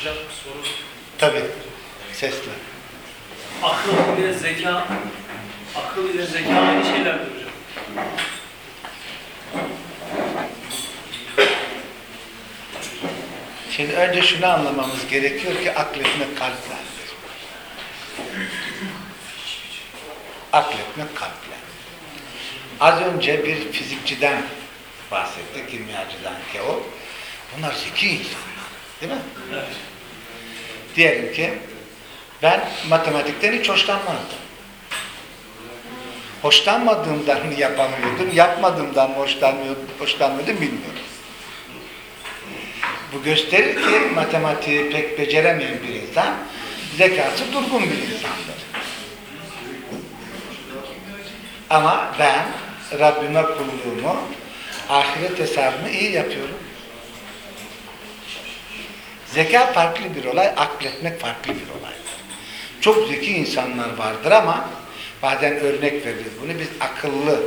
Hocam soru. Tabii. Sesli. Akıl ile zeka, akıl ile zeka aynı şeylerdir hocam. Şimdi önce şunu anlamamız gerekiyor ki akletmek kalplerdir. Akletmek kalpler. Az önce bir fizikçiden bahsettik, kimyacıdan ki o. Bunlar zeki insanlar. Değil mi? Diyelim ki ben matematikten hiç hoşlanmazdım. Hoşlanmadığımdan yapamıyordum, yapmadığımdan mı hoşlanmıyordum, hoşlanmıyordum bilmiyorum. Bu gösterir ki matematiği pek beceremeyen bir insan, zekası durgun bir insandır. Ama ben Rabbime kulluğumu, ahiret hesabımı iyi yapıyorum. Zeka farklı bir olay, akletmek farklı bir olaydır. Çok zeki insanlar vardır ama bazen örnek veririz bunu. Biz akıllı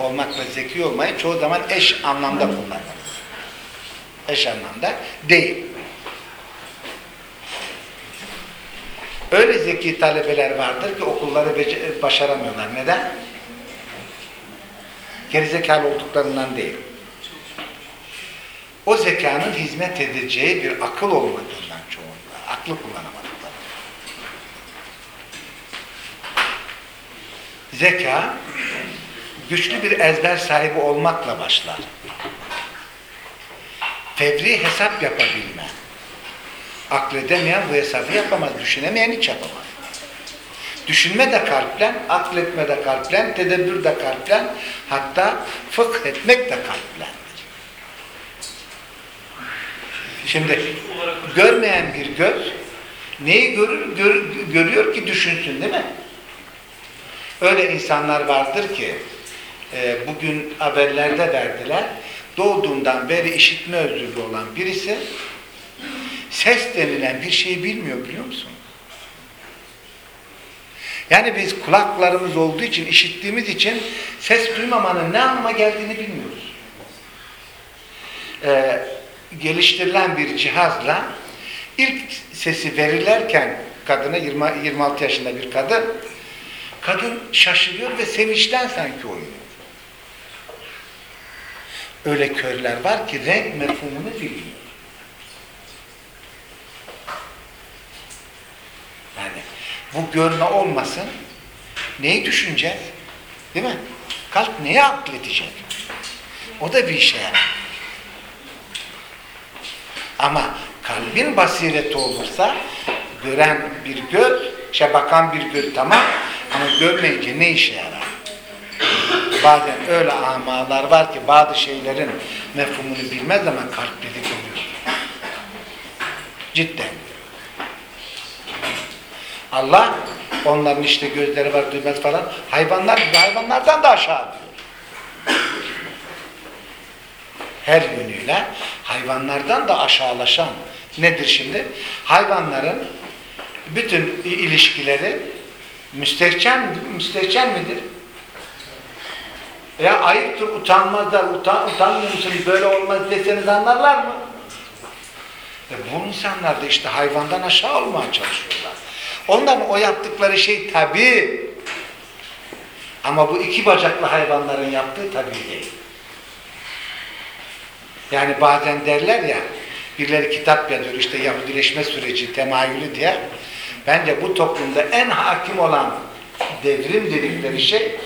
olmakla zeki olmayı çoğu zaman eş anlamda kullanırız. Eş anlamda değil. Öyle zeki talebeler vardır ki okulları başaramıyorlar. Neden? Gerizekalı olduklarından değil o zekanın hizmet edeceği bir akıl olmadığından çoğunluğu, aklı kullanamadıkları. Zeka, güçlü bir ezber sahibi olmakla başlar. Fevri hesap yapabilme. Akledemeyen bu hesabı yapamaz, düşünemeyen hiç yapamaz. Düşünme de kalplen, akletme de kalplen, tedebbür de kalplen, hatta fıkh etmek de kalplen. Şimdi görmeyen bir göz neyi görür, gör- görüyor ki düşünsün değil mi? Öyle insanlar vardır ki e, bugün haberlerde verdiler doğduğundan beri işitme özürlü olan birisi ses denilen bir şeyi bilmiyor biliyor musun? Yani biz kulaklarımız olduğu için, işittiğimiz için ses duymamanın ne anlama geldiğini bilmiyoruz. Ee, geliştirilen bir cihazla ilk sesi verirlerken kadına 20, 26 yaşında bir kadın kadın şaşırıyor ve sevinçten sanki oynuyor. Öyle körler var ki renk mefhumunu bilmiyor. Yani bu görme olmasın neyi düşüneceğiz? Değil mi? Kalp neyi akledecek? O da bir işe yarar. Ama kalbin basireti olursa gören bir göz, şey bakan bir göz tamam ama görmeyince ne işe yarar? Bazen öyle amalar var ki bazı şeylerin mefhumunu bilmez ama kalpleri görüyor. Cidden. Allah onların işte gözleri var duymaz falan hayvanlar hayvanlardan da aşağı diyor. her yönüyle hayvanlardan da aşağılaşan nedir şimdi? Hayvanların bütün ilişkileri müstehcen, müstehcen midir? Ya ayıptır, utanmazlar, utan, utanmıyor musunuz, böyle olmaz deseniz anlarlar mı? E bu insanlar da işte hayvandan aşağı olmaya çalışıyorlar. Onların o yaptıkları şey tabi. Ama bu iki bacaklı hayvanların yaptığı tabi değil. Yani bazen derler ya, birileri kitap yazıyor işte Yahudileşme süreci, temayülü diye. Bence bu toplumda en hakim olan devrim dedikleri şey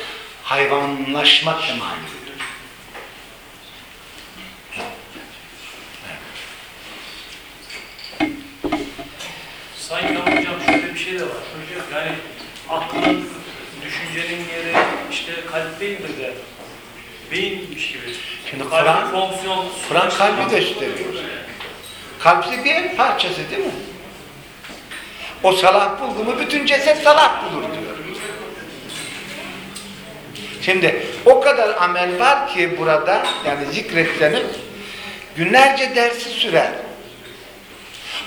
hayvanlaşma temayülüdür. Sanki ama hocam şöyle bir şey de var. Yani aklın, düşüncenin yeri işte kalp değil midir de? Beyinmiş gibi. Şimdi Kalbin Kur'an- fonksiyon, Kur'an kalbi gösteriyor. Kalp bir en parçası değil mi? O salah buldu mu bütün ceset salah bulur diyor. Şimdi o kadar amel var ki burada yani zikretlenin günlerce dersi sürer.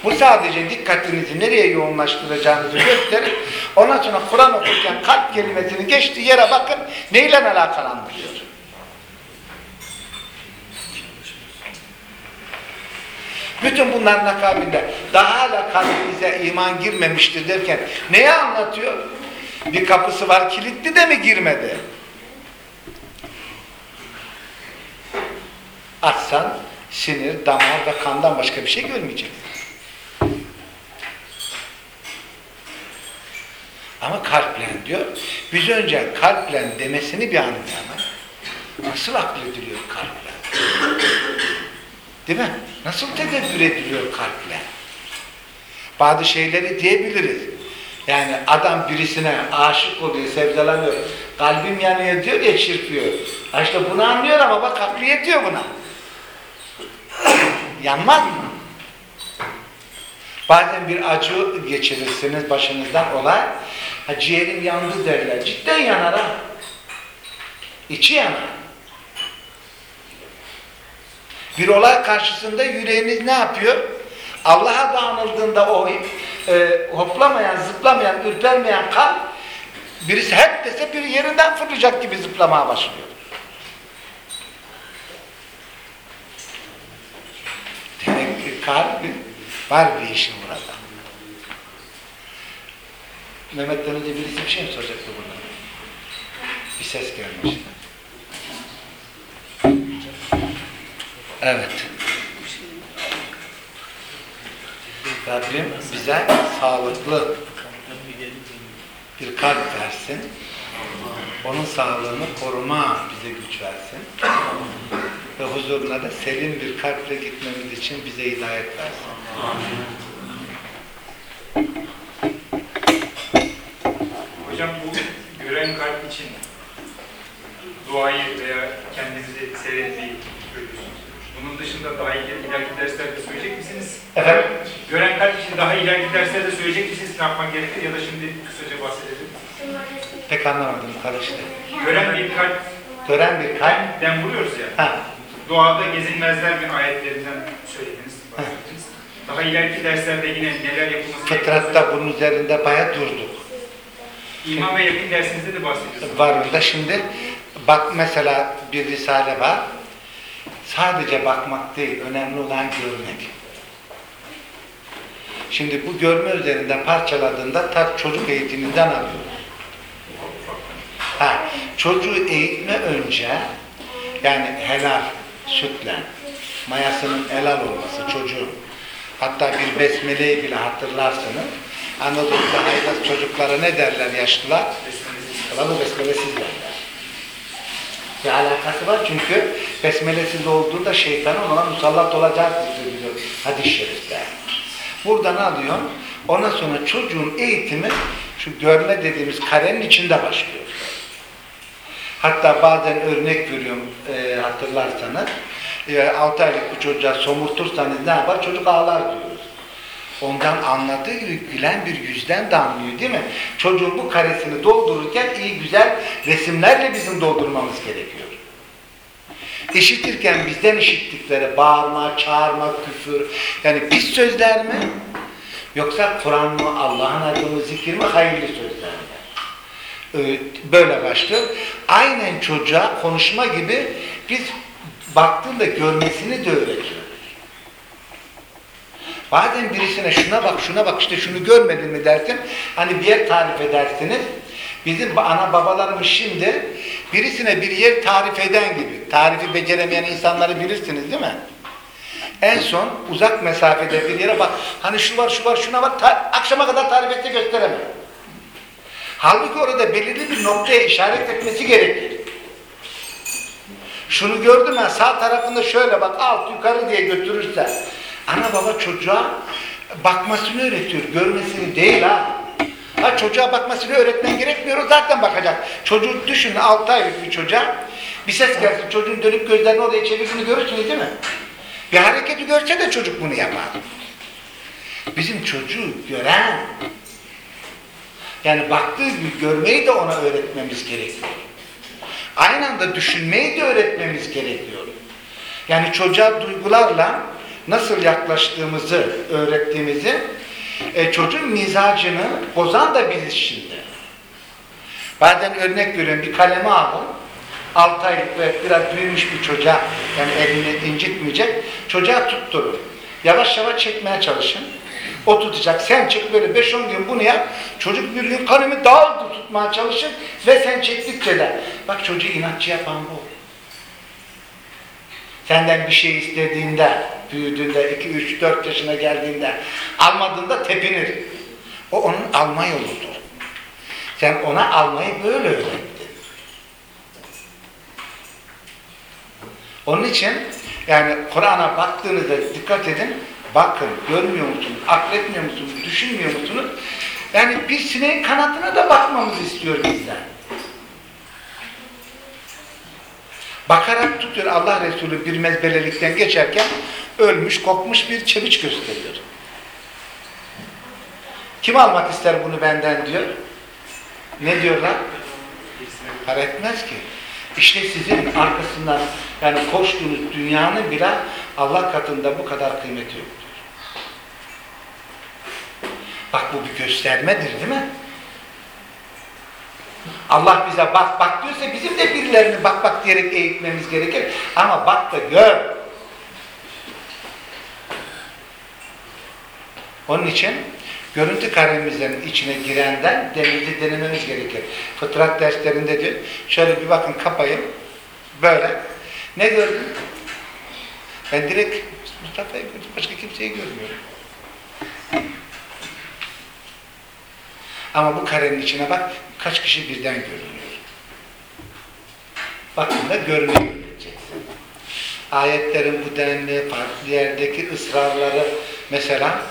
Bu sadece dikkatinizi nereye yoğunlaştıracağınızı gösterir. Ondan sonra Kur'an okurken kalp kelimesini geçtiği yere bakın neyle alakalandırıyor. Bütün bunların akabinde daha hala kalbinize iman girmemiştir derken neyi anlatıyor? Bir kapısı var kilitli de mi girmedi? Açsan sinir, damar ve kandan başka bir şey görmeyeceksin. Ama kalple diyor. Biz önce kalple demesini bir anlayalım. Nasıl aklediliyor kalple? Değil mi? Nasıl tedebbür ediliyor kalple? Bazı şeyleri diyebiliriz. Yani adam birisine aşık oluyor, sevdalanıyor. Kalbim yanıyor diyor ya çırpıyor. Ha işte bunu anlıyor ama bak aklı yetiyor buna. Yanmaz mı? Bazen bir acı geçirirsiniz başınızdan olay. Ha, ciğerim yandı derler. Cidden yanar ha. İçi yanar. Bir olay karşısında yüreğiniz ne yapıyor? Allah'a bağlanıldığında o e, hoplamayan, zıplamayan, ürpermeyen kalp birisi hep dese bir yerinden fırlayacak gibi zıplamaya başlıyor. Ki kalp var bir işin burada. Mehmet'ten önce birisi bir şey mi soracaktı burada? Bir ses gelmişti. Evet. Rabbim bize sağlıklı bir kalp versin. Onun sağlığını koruma bize güç versin. Ve huzuruna da selim bir kalple gitmemiz için bize hidayet versin. Hocam bu gören kalp için duayı veya kendinizi seyretmeyi söylüyorsunuz. Bunun dışında daha ileri, ileriki derslerde söyleyecek misiniz? Efendim? Gören kalp için daha ileriki derslerde söyleyecek misiniz? Ne yapman gerekir ya da şimdi kısaca bahsedelim. Pek anlamadım karıştı. Gören bir kalp, Gören bir kalp. den vuruyoruz ya. Ha, Doğada gezinmezler bir ayetlerinden söylediniz, bahsettiniz. Daha ileriki derslerde yine neler yapılması fıtratta bunun üzerinde baya durduk. İman ve yakın dersinizde de bahsediyorsunuz. var orada. Şimdi bak mesela bir risale var. Sadece bakmak değil, önemli olan görmek. Şimdi bu görme üzerinde parçaladığında ta çocuk eğitiminden alıyoruz. Ha, çocuğu eğitme önce yani helal sütle mayasının helal olması çocuğun hatta bir besmeleyi bile hatırlarsınız Anadolu'da haylaz çocuklara ne derler yaşlılar? Kılalı besmelesiz derler. Bir alakası var çünkü besmelesiz olduğunda şeytanın ona musallat olacak diyor hadis-i şerifte. Buradan alıyor. Ondan sonra çocuğun eğitimi şu görme dediğimiz karenin içinde başlıyor. Hatta bazen örnek veriyorum e, hatırlarsanız. E, 6 aylık bir çocuğa somurtursanız ne yapar? Çocuk ağlar diyoruz. Ondan anladığı gibi gülen bir yüzden de anlıyor değil mi? Çocuğun bu karesini doldururken iyi güzel resimlerle bizim doldurmamız gerekiyor. İşitirken bizden işittikleri bağırma, çağırma, küfür yani pis sözler mi? Yoksa Kur'an mı, Allah'ın adı mı, zikir mi, hayırlı sözler mi? Ee, Böyle başlıyor. Aynen çocuğa konuşma gibi biz baktığında görmesini de öğretiyoruz. Bazen birisine şuna bak şuna bak işte şunu görmedin mi dersin. Hani bir yer tarif edersiniz. Bizim ana babalarımız şimdi birisine bir yer tarif eden gibi. Tarifi beceremeyen insanları bilirsiniz değil mi? En son uzak mesafede bir yere bak. Hani şu var şu var şuna ta- akşama kadar tarif etse gösteremem. Halbuki orada belirli bir noktaya işaret etmesi gerekir. Şunu gördüm ben sağ tarafında şöyle bak alt yukarı diye götürürse ana baba çocuğa bakmasını öğretiyor. Görmesini değil ha. Ha çocuğa bakmasını öğretmen gerekmiyor. Zaten bakacak. Çocuk düşünün 6 aylık bir çocuğa bir ses gelsin çocuğun dönüp gözlerini oraya çevirdiğini görürsünüz değil mi? Bir hareketi görse de çocuk bunu yapar. Bizim çocuğu gören yani baktığı gibi görmeyi de ona öğretmemiz gerekiyor. Aynı anda düşünmeyi de öğretmemiz gerekiyor. Yani çocuğa duygularla nasıl yaklaştığımızı öğrettiğimizi e, çocuğun mizacını bozan da biziz şimdi. Bazen örnek veriyorum bir kalemi alın. 6 aylık ve biraz büyümüş bir çocuğa yani elini incitmeyecek çocuğa tutturun. Yavaş yavaş çekmeye çalışın. O tutacak. Sen çek böyle 5-10 gün bunu yap. Çocuk bir gün kalemi hızlı tutmaya çalışır ve sen çektikçe de. Bak çocuğu inatçı yapan bu. Senden bir şey istediğinde, büyüdüğünde, 2, 3, 4 yaşına geldiğinde almadığında tepinir. O onun alma yoludur. Sen ona almayı böyle öğrettin. Onun için yani Kur'an'a baktığınızda dikkat edin. Bakın, görmüyor musunuz, akletmiyor musunuz, düşünmüyor musunuz? Yani bir sineğin kanatına da bakmamızı istiyor bizden. Bakarak tutuyor Allah Resulü bir mezbelelikten geçerken ölmüş, kopmuş bir çeviç gösteriyor. Kim almak ister bunu benden diyor. Ne diyorlar? Para etmez ki. İşte sizin arkasından yani koştuğunuz dünyanın bile Allah katında bu kadar kıymeti yoktur. Bak bu bir göstermedir değil mi? Allah bize bak bak diyorsa bizim de birilerini bak bak diyerek eğitmemiz gerekir. Ama bak da gör. Onun için görüntü karemizin içine girenden denizi denememiz gerekir. Fıtrat derslerinde diyor, şöyle bir bakın kapayın, böyle. Ne gördün? Ben direkt Mustafa'yı gördüm, başka kimseyi görmüyorum. Ama bu karenin içine bak, kaç kişi birden görünüyor. Bakın da görmeyi öğreneceksin. Ayetlerin bu denli, farklı yerdeki ısrarları, mesela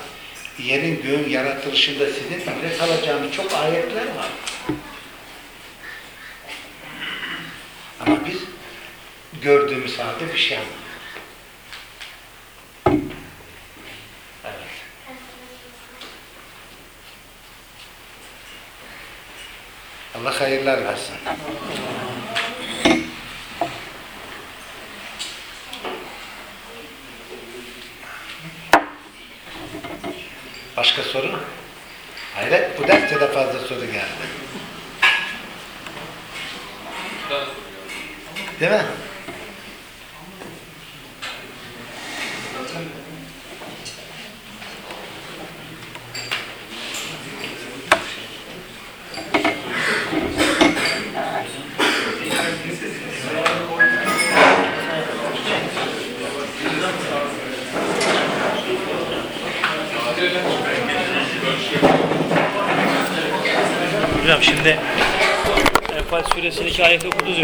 yerin göğün yaratılışında sizin ibret alacağınız çok ayetler var. Ama biz gördüğümüz halde bir şey anlamıyoruz. Evet. Allah hayırlar versin. Başka soru? Hayret, bu derste de fazla soru geldi. Değil mi? Hocam şimdi Enfal suresindeki ayeti okudunuz